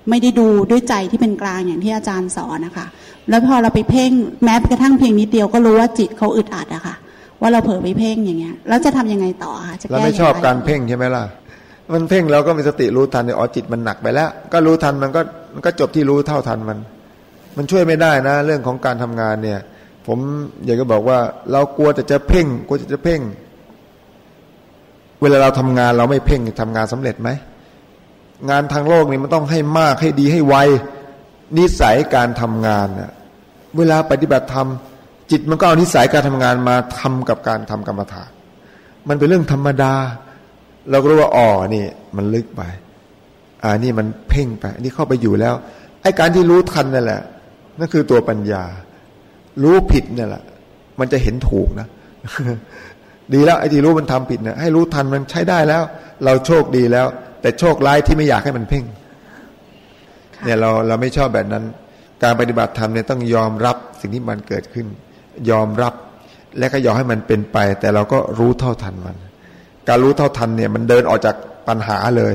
ไม่ได้ดูด้วยใจที่เป็นกลางอย่างที่อาจารย์สอนนะคะ แล้วพอเราไปเพ่งแม้กระทั่งเพียงนิดเดียวก็รู้ว่าจิตเขาอึดอัดอะค่ะ ว่าเราเผลอไปเพ่งอย่างเงี้ย แล้วจะทำยังไงต่อคะจะเราไม่ชอบการเพ่งใช่ไหมล่ะมันเพ่งเราก็มีสติรู้ทันอ๋อจิตมันหนักไปแล้ว ก็รู้ทันมันก็มันก็จบที่รู้เท่าทันมัน มันช่วยไม่ได้นะ เรื่องของการทำงานเนี่ย ผมอยากจะบอกว่าเรากลัวแต่จะเพ่งกลัวจะเพ่ง เวลาเราทำงานเราไม่เพ่งทำงานสำเร็จไหมงานทางโลกนี่มันต้องให้มากให้ดีให้ไวนิสัยการทำงานเน่เวลาปฏิบัติธรรมจิตมันก็เอานิสัยการทำงานมาทำกับการทำกรรมฐานมันเป็นเรื่องธรรมดา เราก็รู้ว่าอ๋อนี่ มันลึกไปอ่านี่มันเพ่งไปนี่เข้าไปอยู่แล้วไอ้การที่รู้ทันนั่นแหละนั่นคือตัวปัญญา รู้ผิดนี่แหละ มันจะเห็นถูกนะ ดีแล้วไอ้ที่รู้มันทำผิดเนี่ยให้รู้ทันมันใช้ได้แล้ว เราโชคดีแล้ว แต่โชคร้ายที่ไม่อยากให้มันเพ่งเนี่ยเราเราไม่ชอบแบบนั้น การปฏิบัติธรรมเนี่ยต้องยอมรับสิ่งที่มันเกิดขึ้น ยอมรับและก็ยอมให้มันเป็นไป แต่เราก็รู้เท่าทันมัน การรู้เท่าทันเนี่ยมันเดินออกจากปัญหาเลย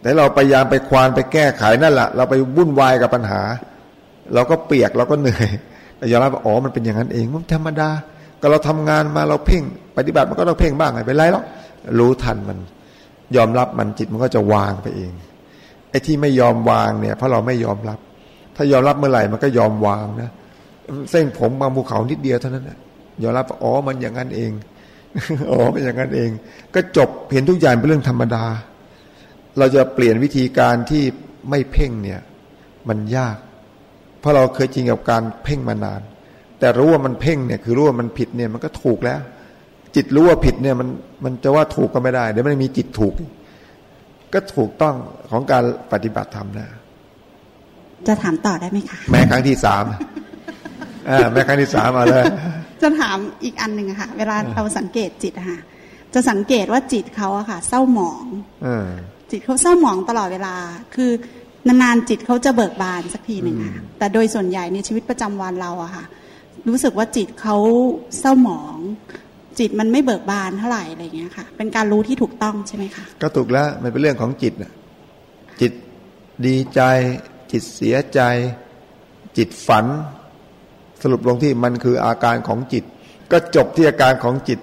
แต่เราพยายามไปควานไปแก้ไขนั่นแหละเราไปวุ่นวายกับปัญหา เราก็เปียกเราก็เหนื่อยยอมรับว่าอ๋อมันเป็นอย่างนั้นเองมันธรรมดา ก็เราทำงานมาเราเพ่ง ปฏิบัติมันก็ต้องเพ่งบ้างไม่เป็นไรหรอกรู้ทันมัน ยอมรับมันจิตมันก็จะวางไปเองไอ้ที่ไม่ยอมวางเนี่ย เพราะเราไม่ยอมรับ ถ้ายอมรับเมื่อไหร่มันก็ยอมวางนะเส้นผมบางภูเขานิดเดียวเท่านั้นนะยอมรับอ๋อมันอย่างนั้นเองอ๋อเป็นอย่างนั้นเอง ก็จบเห็นทุกอย่างเป็นเรื่องธรรมดา เราจะเปลี่ยนวิธีการที่ไม่เพ่งเนี่ย มันยาก เพราะเราเคยจริงกับการเพ่งมานาน แต่รู้ว่ามันเพ่งเนี่ยคือรู้ว่ามันผิดเนี่ยมันก็ถูกแล้ว จิตรู้ว่าผิดเนี่ยมันมันจะว่าถูกก็ไม่ได้เดี๋ยวมันมีจิตถูก ก็ถูกต้องของการปฏิบัติธรรมนะจะถามต่อได้ไหมคะแม้ครั้งที่สามแม้ครั้งที่สามมาเลยจะถามอีกอันหนึ่งอะค่ะ เวลาเราสังเกตจิตอะค่ะ จะสังเกตว่าจิตเขาอะค่ะ เศร้าหมองจิตเขาเศร้าหมองตลอดเวลา คือนานๆจิตเขาจะเบิกบานสักทีหนึ่งค่ะแต่โดยส่วนใหญ่ในชีวิตประจำวันเราอะค่ะ รู้สึกว่าจิตเขาเศร้าหมอง จิตมันไม่เบิกบานเท่าไหร่อะไรเงี้ยค่ะ เป็นการรู้ที่ถูกต้องใช่ไหมคะก็ถูกแล้วมันเป็นเรื่องของจิตนะจิตดีใจ จิตเสียใจ จิตฝัน สรุปลงที่มันคืออาการของจิต ก็จบที่อาการของจิต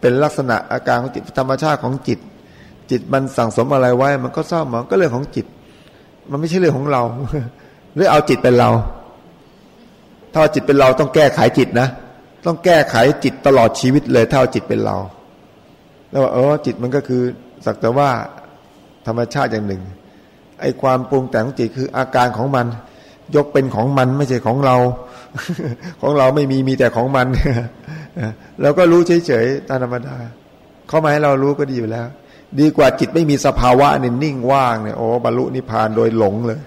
เป็นลักษณะอาการของจิตธรรมชาติของจิต จิตมันสั่งสมอะไรไว้ มันก็เศร้าหมองก็เรื่องของจิต มันไม่ใช่เรื่องของเรา หรือเอาจิตเป็นเรา ถ้าจิตเป็นเราต้องแก้ไขจิตนะ ต้องแก้ไขจิตตลอดชีวิตเลยถ้าจิตเป็นเรา แล้วว่าเออจิตมันก็คือ สักแต่ว่าธรรมชาติอย่างหนึ่งไอ้ความปรุงแต่งของจิตคืออาการของมัน ยกเป็นของมันไม่ใช่ของเรา ของเราไม่มีมีแต่ของมันเราก็รู้เฉยๆตามธรรมดา เขามาให้เรารู้ก็ดีอยู่แล้ว ดีกว่าจิตไม่มีสภาวะเนี่ยนิ่งว่างเนี่ยโอ้บรรลุนิพพานโดยหลงเลย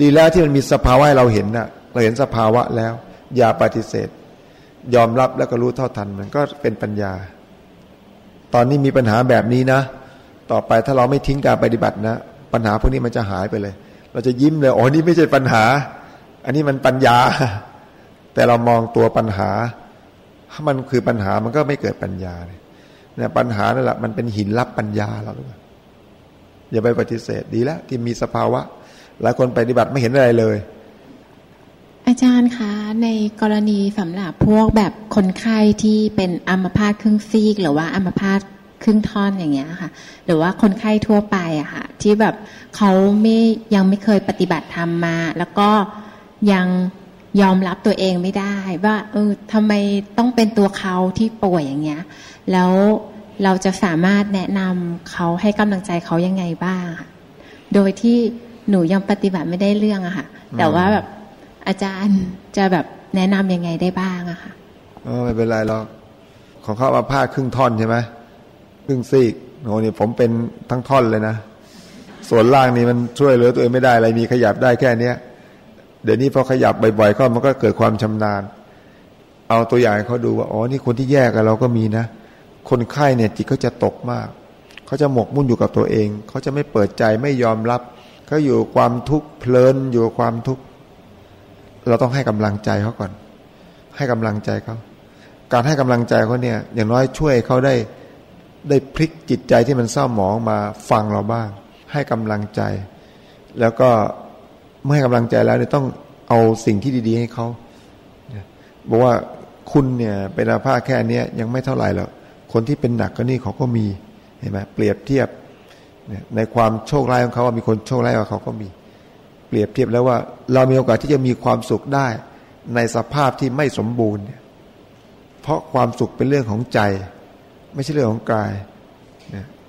ดีแล้วที่มันมีสภาวะให้เราเห็นน่ะ เราเห็นสภาวะแล้ว อย่าปฏิเสธ ยอมรับแล้วก็รู้เท่าทัน มันก็เป็นปัญญา ตอนนี้มีปัญหาแบบนี้นะ ต่อไปถ้าเราไม่ทิ้งการปฏิบัตินะ ปัญหาพวกนี้มันจะหายไปเลย เราจะยิ้มเลย อ๋อ นี่ไม่ใช่ปัญหา อันนี้มันปัญญา แต่เรามองตัวปัญหา ถ้ามันคือปัญหามันก็ไม่เกิดปัญญาเนี่ยปัญหานั่นแหละมันเป็นหินรับปัญญาเราเลยอย่าไปปฏิเสธดีแล้วที่มีสภาวะหลายคนปฏิบัติไม่เห็นอะไรเลย อาจารย์คะในกรณีสำหรับพวกแบบคนไข้ที่เป็นอัมพาตครึ่งซีก หรือว่าอัมพาตครึ่งท่อนอย่างเงี้ยค่ะ หรือว่าคนไข้ทั่วไปอะค่ะ ที่แบบเขาไม่ยังไม่เคยปฏิบัติธรรมมา แล้วก็ยังยอมรับตัวเองไม่ได้ ว่าเออทำไมต้องเป็นตัวเขาที่ป่วยอย่างเงี้ย แล้วเราจะสามารถแนะนำเขาให้กำลังใจเขายังไงบ้าง โดยที่หนูยังปฏิบัติไม่ได้เรื่องอะค่ะ แต่ว่าแบบ อาจารย์จะแบบแนะนํำยังไงได้บ้างอะค่ะออไม่เป็นไรหรอกของเขามาพาครึ่งท่อนใช่ไหมครึ่งซีกโหนี่ผมเป็นทั้งท่อนเลยนะส่วนล่างนี่มันช่วยเหลือตัวเองไม่ได้อะไรมีขยับได้แค่เนี้ย เดี๋ยวนี้พอขยับบ่อยๆก็มันก็เกิดความชำนาญ เอาตัวอย่างเขาดูว่าอ๋อนี่คนที่แยกกับเราก็มีนะ คนไข้เนี่ยจิตเขาจะตกมาก เขาจะหมกมุ่นอยู่กับตัวเอง เขาจะไม่เปิดใจไม่ยอมรับเขาอยู่ความทุกข์เพลินอยู่ความทุกข์ เราต้องให้กำลังใจเขาก่อน ให้กำลังใจเขาการให้กำลังใจเขาเนี่ย อย่างน้อยช่วยเขาได้ได้พลิกจิตใจที่มันเศร้าหมองมาฟังเราบ้าง ให้กำลังใจ แล้วก็เมื่อให้กำลังใจแล้วเนี่ยต้องเอาสิ่งที่ดี ๆ ให้เขาบอกว่าคุณเนี่ยเป็นอาภาแค่เนี้ยยังไม่เท่าไหร่หรอกคนที่เป็นหนักก็นี่เขาก็มีเห็นไหมเปรียบเทียบในความโชคร้ายของเขาามีคนโชคร้ายกว่าเขาก็มี เปรียบเทียบแล้วว่า เรามีโอกาสที่จะมีความสุขได้ ในสภาพที่ไม่สมบูรณ์ เพราะความสุขเป็นเรื่องของใจ ไม่ใช่เรื่องของกาย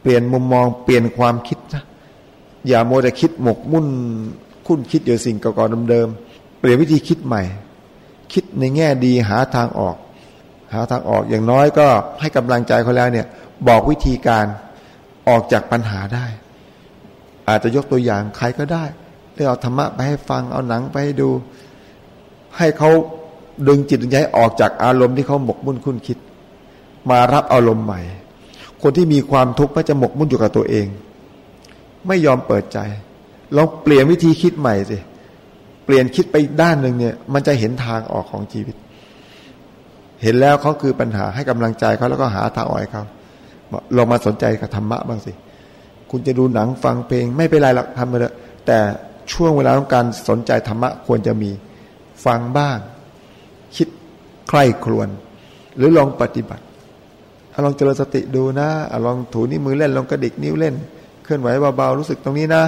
เปลี่ยนมุมมองเปลี่ยนความคิดนะอย่าโมแต่คิดหมกมุ่นคุ้นคิดอยู่สิ่งเก่าๆเดิมๆเปลี่ยนวิธีคิดใหม่ คิดในแง่ดีหาทางออก หาทางออกอย่างน้อยก็ให้กำลังใจเขาแล้วเนี่ย บอกวิธีการออกจากปัญหาได้ อาจจะยกตัวอย่างใครก็ได้ เรื่องเอาธรรมะไปให้ฟังเอาหนังไปให้ดู ให้เขาดึงจิตใจออกจากอารมณ์ที่เขาหมกมุ่นคุ้นคิด มารับอารมณ์ใหม่ คนที่มีความทุกข์ก็จะหมกมุ่นอยู่กับตัวเอง ไม่ยอมเปิดใจลองเปลี่ยนวิธีคิดใหม่สิเปลี่ยนคิดไปด้านหนึ่งเนี่ย มันจะเห็นทางออกของชีวิต เห็นแล้วเขาคือปัญหาให้กำลังใจเขาแล้วก็หาทางออกให้เขาลองมาสนใจกับธรรมะบ้างสิ คุณจะดูหนังฟังเพลง ไม่เป็นไรหรอกทำไปเลยแต่ ช่วงเวลาของการสนใจธรรมะควรจะมีฟังบ้าง คิดใคร่ครวญหรือลองปฏิบัติอลองเจริญสติดูนะอลองถูนิ้วมือเล่นลองกระดิกนิ้วเล่น เคลื่อนไหวเบาๆรู้สึกตรงนี้นะ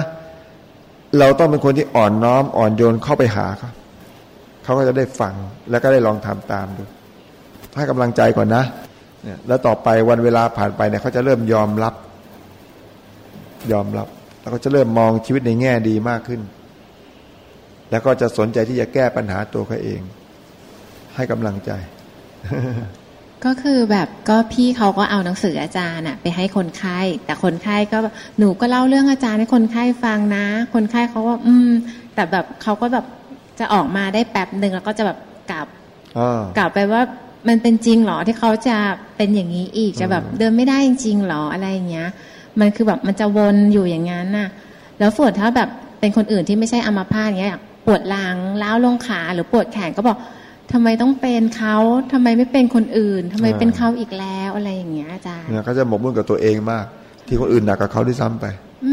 เราต้องเป็นคนที่อ่อนน้อมอ่อนโยนเข้าไปหาเขาเขาก็จะได้ฟังแล้วก็ได้ลองทำตามดูให้กำลังใจก่อนนะเนี่ยแล้วต่อไปวันเวลาผ่านไปเนี่ยเขาจะเริ่มยอมรับ ยอมรับ แล้วก็จะเริ่มมองชีวิตในแง่ดีมากขึ้น แล้วก็จะสนใจที่จะแก้ปัญหาตัวเขาเอง ให้กำลังใจ ก็คือแบบก็พี่เขาก็เอาหนังสืออาจารย์อะไปให้คนไข้ แต่คนไข้ก็หนูก็เล่าเรื่องอาจารย์ให้คนไข้ฟังนะ คนไข้เขาว่า อืม แต่แบบเขาก็แบบจะออกมาได้แป๊บหนึ่งแล้วก็จะแบบกลับกลับไปว่ามันเป็นจริงหรอที่เขาจะเป็นอย่างนี้อีกจะแบบเดินไม่ได้จริงหรออะไรอย่างเงี้ย มันคือแบบมันจะวนอยู่อย่างนั้นน่ะ แล้วฝนถ้าแบบเป็นคนอื่นที่ไม่ใช่อัมาพาตเงี้ยปวดหลังล้าวลงขาหรือปวดแขนก็บอกทำไมต้องเป็นเขาทำไมไม่เป็นคนอื่นทำไมเป็นเขาอีกแล้วอะไรอย่างเงี้ยอาจารย์เนี่ยเขาจะหมกมุ่นกับตัวเองมาก ที่คนอื่นหนักกับเขาด้วยซ้ำไป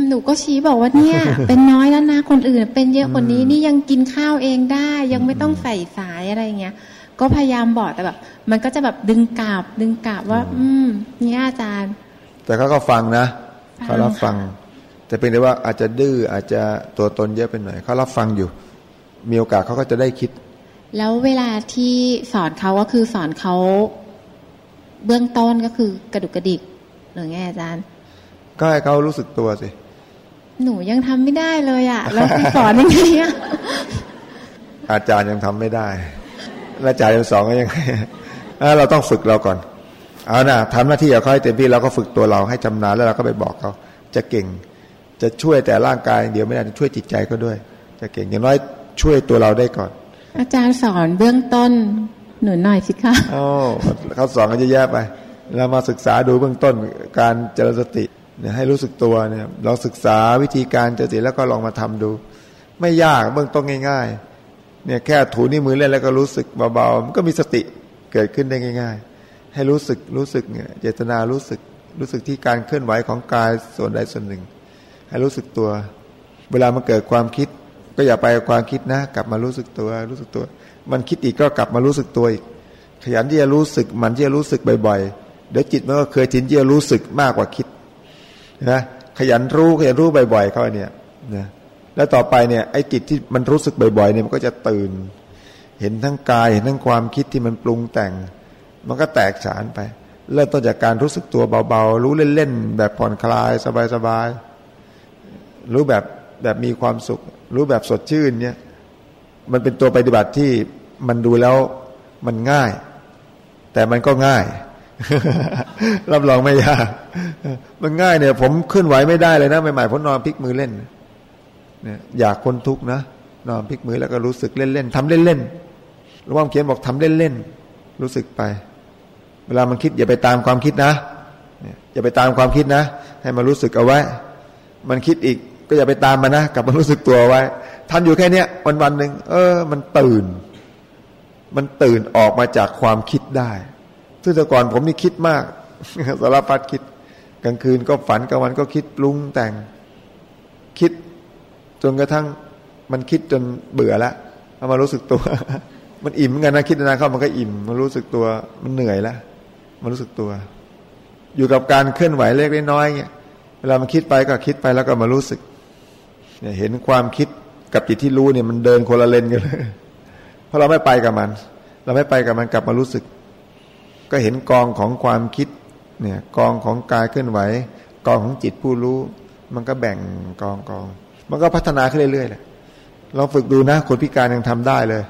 หนูก็ชี้บอกว่าเนี่ย เป็นน้อยแล้วนะคนอื่น เป็นเยอะกว่านี้นี่ยังกินข้าวเองได้ ยังไม่ต้องใส่สายอะไรเงี้ย ก็พยายามบอกแต่แบบ มันก็จะแบบดึงกลับดึงกลับว่า อืมเนี่ยอาจารย์ แต่เขาก็ฟังนะ เขารับฟัง แต่เป็นได้ว่าอาจจะดื้ออาจจะตัวตนเยอะไปหน่อยเขารับฟังอยู่ มีโอกาสเขาก็จะได้คิด แล้วเวลาที่สอนเขาก็คือสอนเขาเบื้องต้นก็คือกระดุกกระดิกหรือไงอาจารย์ ก็ให้เขารู้สึกตัวสิหนูยังทำไม่ได้เลยอะ่ะแล้วไปสอนยังไงอะอาจารย์ยังทำไม่ได้ แล้วอาจารย์ยังสอนก็ยังไงเราต้องฝึกเราก่อน เอานะทำหน้าที่กับเขาให้เต็มที่เราก็ฝึกตัวเราให้จำนานแล้วเราก็ไปบอกเขาจะเก่ง จะช่วยแต่ร่างกายเดียวไม่ได้ช่วยจิตใจก็ด้วย จะเก่งอย่างน้อยช่วยตัวเราได้ก่อน อาจารย์สอนเบื้องต้นหนูหน่อยสิคะโอ้เขาสอนกันเยอะแยะไป เรามาศึกษาดูเบื้องต้นการเจริญสติเนี่ยให้รู้สึกตัวเนี่ยเราศึกษาวิธีการเจริญสติแล้วก็ลองมาทำดู ไม่ยากเบื้องต้นง่าย ๆ เนี่ยแค่ถูนิ้วมือเล่นแล้วก็รู้สึกเบาๆมันก็มีสติเกิดขึ้นได้ง่าย ๆ ให้รู้สึกรู้สึกเนี่ยเจตนารู้สึกรู้สึกที่การเคลื่อนไหวของกายส่วนใดส่วนหนึ่ง ให้รู้สึกตัว เวลามันเกิดความคิด ก็อย่าไปความคิดนะ กลับมารู้สึกตัว รู้สึกตัว มันคิดอีกก็กลับมารู้สึกตัวอีก ขยันที่จะรู้สึกมันที่จะรู้สึกบ่อยๆเดี๋ยวจิตมันก็เคยชินที่จะรู้สึกมากกว่าคิดนะขยันรู้ขยันรู้บ่อยๆ เขาเนี่ยนะแล้วต่อไปเนี่ยไอ้จิตที่มันรู้สึกบ่อยๆเนี่ยมันก็จะตื่น เห็นทั้งกายเห็นทั้งความคิดที่มันปรุงแต่ง มันก็แตกฉานไป เริ่มต้นจากการรู้สึกตัวเบาๆ รู้เล่นๆ แบบผ่อนคลายสบายๆ รู้แบบแบบมีความสุข รู้แบบสดชื่นเนี่ยมันเป็นตัวปฏิบัติที่มันดูแล้วมันง่าย แต่มันก็ง่าย รับรองไม่ยากมันง่ายเนี่ย ผมเคลื่อนไหวไม่ได้เลยนะใหม่ๆผมนอนพลิกมือเล่นเนี่ยอยากคนทุกข์นะนอนพลิกมือแล้วก็รู้สึกเล่นๆทำเล่นๆหลวงพ่อเขียนบอกทำเล่นๆรู้สึกไป เวลามันคิดอย่าไปตามความคิดนะอย่าไปตามความคิดนะ ให้มารู้สึกเอาไว้ มันคิดอีกก็อย่าไปตามมันนะกลับมารู้สึกตัวไว้ทำอยู่แค่เนี้ยวันวันหนึ่งเออ มันตื่น มันตื่นออกมาจากความคิดได้ซึ่งแต่ก่อนผมนี่คิดมากสารพัดคิด กลางคืนก็ฝันกลางวันก็คิดปรุงแต่ง คิดจนกระทั่งมันคิดจนเบื่อแล้วเอามารู้สึกตัว มันอิ่มเหมือนกันนะคิดนานเข้ามันก็อิ่ม มันรู้สึกตัวมันเหนื่อยแล้ว มันรู้สึกตัว อยู่กับการเคลื่อนไหวเล็กน้อยเงี้ยเวลามันคิดไปก็คิดไปแล้วก็มารู้สึกเนี่ยเห็นความคิดกับจิตที่รู้เนี่ยมันเดินคนละเลนกันเลยเพราะเราไม่ไปกับมัน เราไม่ไปกับมันกลับมารู้สึก ก็เห็นกองของความคิดเนี่ยกองของกายเคลื่อนไหว กองของจิตผู้รู้ มันก็แบ่งกองกอง มันก็พัฒนาขึ้นเรื่อยๆเลยลองฝึกดูนะคนพิการยังทำได้เลย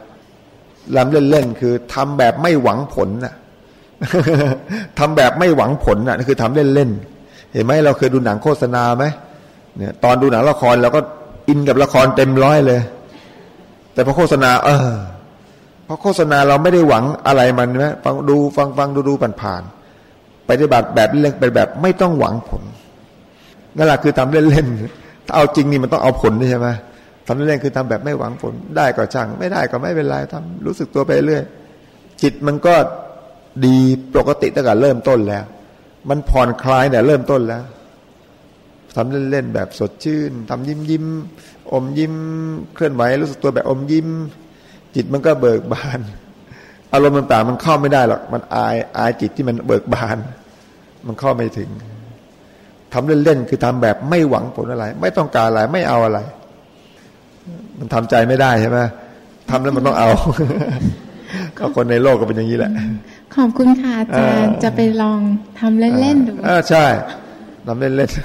ลำเล่นๆคือทำแบบไม่หวังผลน่ะ ทำแบบไม่หวังผลน่ะนี่คือทำเล่นๆเห็นไหมเราเคยดูหนังโฆษณาไหมเนี่ยตอนดูหนังละครเราก็อินกับละครเต็มร้อยเลย แต่พอโฆษณา เออพอโฆษณาเราไม่ได้หวังอะไรมันนะฟังดูฟังฟังดูดูผ่านผ่านปฏิบัติแบบเล่นไปแบบไม่ต้องหวังผลนั่นแหละคือทำเล่นๆถ้าเอาจริงนี่มันต้องเอาผลใช่ไหมทำเล่นๆคือทำแบบไม่หวังผล ได้ก็ช่าง ไม่ได้ก็ไม่เป็นไรทำรู้สึกตัวไปเรื่อยจิตมันก็ ดีปกติตั้งแต่เริ่มต้นแล้ว มันผ่อนคลายเนี่เริ่มต้นแล้วทำเล่นๆแบบสดชื่นทำยิ้มยิ้มอมยิ้มเคลื่อนไหวรู้สึกตัวแบบอมยิ้ม จิตมันก็เบิกบาน อารมณ์ต่างๆมันเข้าไม่ได้หรอกมันอายอายจิตที่มันเบิกบาน มันเข้าไม่ถึงทำเล่นๆคือทำแบบไม่หวังผลอะไร ไม่ต้องการอะไรไม่เอาอะไร มันทำใจไม่ได้ใช่ไหมทำแล้วมันต้องเอาก็คนในโลกก็เป็นอย่างนี้แหละ ขอบคุณค่ะอาจารย์จะไปลองทำเล่นๆดูเออใช่ทำเล่นๆ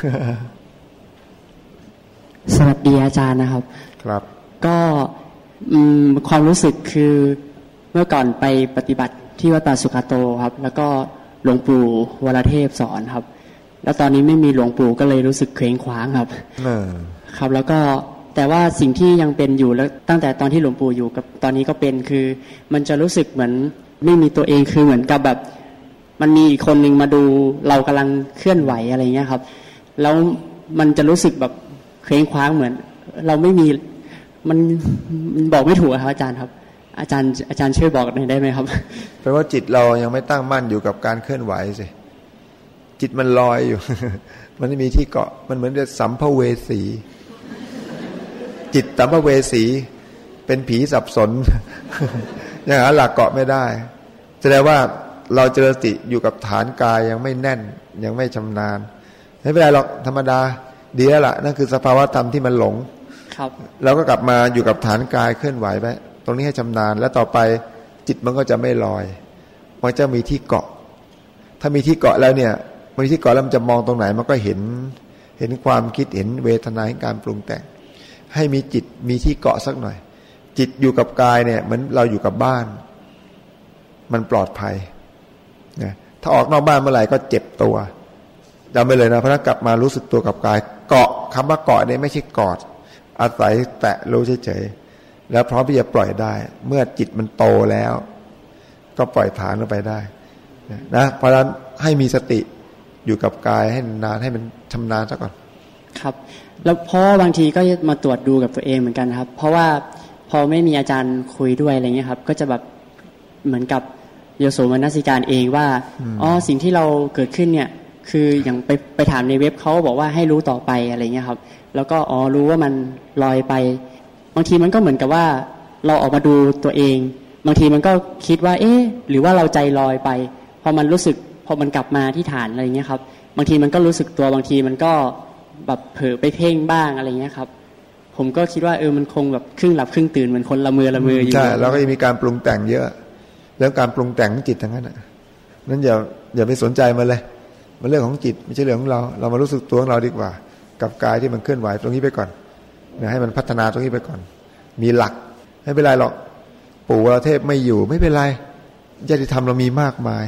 สวัสดีอาจารย์นะครับ ครับ ก็ความรู้สึกคือเมื่อก่อนไปปฏิบัติที่วัดป่าสุขโตครับ แล้วก็หลวงปู่วรเทพสอนครับ แล้วตอนนี้ไม่มีหลวงปู่ก็เลยรู้สึกเคว้งคว้างครับครับแล้วก็แต่ว่าสิ่งที่ยังเป็นอยู่แล้วตั้งแต่ตอนที่หลวงปู่อยู่กับตอนนี้ก็เป็นคือ มันจะรู้สึกเหมือน ไม่มีตัวเองคือเหมือนกับแบบ มันมีอีกคนหนึ่งมาดูเรากำลังเคลื่อนไหวอะไรเงี้ยครับ แล้วมันจะรู้สึกแบบเคว้งคว้างเหมือน เราไม่มีมันบอกไม่ถูกครับอาจารย์ครับ อาจารย์อาจารย์ช่วยบอกหน่อยได้ไหมครับแปลว่าจิตเรายังไม่ตั้งมั่นอยู่กับการเคลื่อนไหวสิจิตมันลอยอยู่ มันไม่มีที่เกาะมันเหมือนจะสัมภเวสี จิตสัมภเวสี เป็นผีสับสน ยังหาหลักเกาะไม่ได้ แสดงว่าเราเจริญสติอยู่กับฐานกายยังไม่แน่นยังไม่ชำนาญไม่เป็นไรหรอกธรรมดาดีแล้วล่ะนั่นคือสภาวะธรรมที่มันหลง ครับเราก็กลับมาอยู่กับฐานกายเคลื่อนไหวไปตรงนี้ให้ชำนาญแล้วต่อไปจิตมันก็จะไม่ลอย มันจะมีที่เกาะ ถ้ามีที่เกาะแล้วเนี่ยมีที่เกาะแล้วมันจะมองตรงไหนมันก็เห็นเห็นความคิดเห็นเวทนาเห็นการปรุงแต่ง ให้มีจิตมีที่เกาะสักหน่อย จิตอยู่กับกายเนี่ยเหมือนเราอยู่กับบ้าน มันปลอดภัยนะถ้าออกนอกบ้านเมื่อไหร่ก็เจ็บตัวจำไปเลยนะพระกลับมารู้สึกตัวกับกาย เกาะคำว่าเกาะเนี่ยไม่ใช่กอด อาศัยแตะรู้เฉยๆแล้วพร้อมที่จะปล่อยได้ เมื่อจิตมันโตแล้ว ก็ปล่อยฐานลงไปได้นะเพราะฉะนั้นให้มีสติอยู่กับกายให้นานให้มันชำนาญซะก่อนครับ แล้วเพราะบางทีก็มาตรวจดูกับตัวเองเหมือนกันครับ เพราะว่า พอไม่มีอาจารย์คุยด้วยอะไรเงี้ยครับ ก็จะแบบเหมือนกับโยโสมนสิการเองว่าอ๋อสิ่งที่เราเกิดขึ้นเนี่ยคืออย่างไปไปถามในเว็บเขาบอกว่าให้รู้ต่อไปอะไรเงี้ยครับ แล้วก็อ๋อรู้ว่ามันลอยไป บางทีมันก็เหมือนกับว่าเราออกมาดูตัวเอง บางทีมันก็คิดว่า เอ๊ะหรือว่าเราใจลอยไป พอมันรู้สึกพอมันกลับมาที่ฐานอะไรเงี้ยครับ บางทีมันก็รู้สึกตัวบางทีมันก็แบบเผลอไปเพ่งบ้างอะไรเงี้ยครับ ผมก็คิดว่าเออมันคงแบบครึ่งหลับครึ่งตื่นเหมือนคนละมือละมืออยู่ใช่แล้วก็ยังมีการปรุงแต่งเยอะเรื่องการปรุงแต่งจิตทั้งนั้นนั้นอย่าอย่าไปสนใจมันเลย มันเรื่องของจิตไม่ใช่เรื่องของเรา เรามารู้สึกตัวของเราดีกว่า กับกายที่มันเคลื่อนไหวตรงนี้ไปก่อนนะให้มันพัฒนาตรงนี้ไปก่อน มีหลักไม่เป็นไรหรอกปู่วราเทพไม่อยู่ไม่เป็นไรญาติธรรมเรามีมากมาย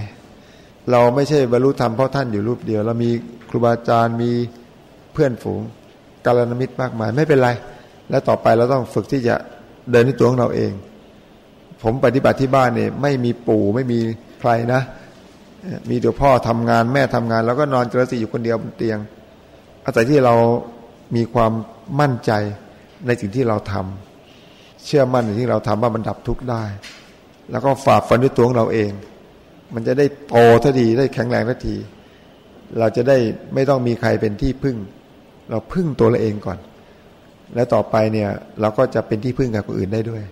เราไม่ใช่บรรลุธรรมเพราะท่านอยู่รูปเดียว เรามีครูบาอาจารย์มีเพื่อนฝูงกาลนมิตรมากมาย ไม่เป็นไร แล้วต่อไปเราต้องฝึกที่จะเดินในตัวของเราเอง ผมปฏิบัติที่บ้านเนี่ยไม่มีปู่ไม่มีใครนะ มีเดี๋ยวพ่อทำงานแม่ทำงาน แล้วก็นอนเจริญสติอยู่คนเดียวบนเตียง อาศัยที่เรามีความมั่นใจในสิ่งที่เราทำเชื่อมั่นในที่เราทำว่ามันดับทุกข์ได้ แล้วก็ฝ่าฟันด้วยตัวของเราเอง มันจะได้โตทันทีได้แข็งแรงทันที เราจะได้ไม่ต้องมีใครเป็นที่พึ่ง เราพึ่งตัวเราเองก่อน แล้วต่อไปเนี่ยเราก็จะเป็นที่พึ่งกับคนอื่นได้ด้วย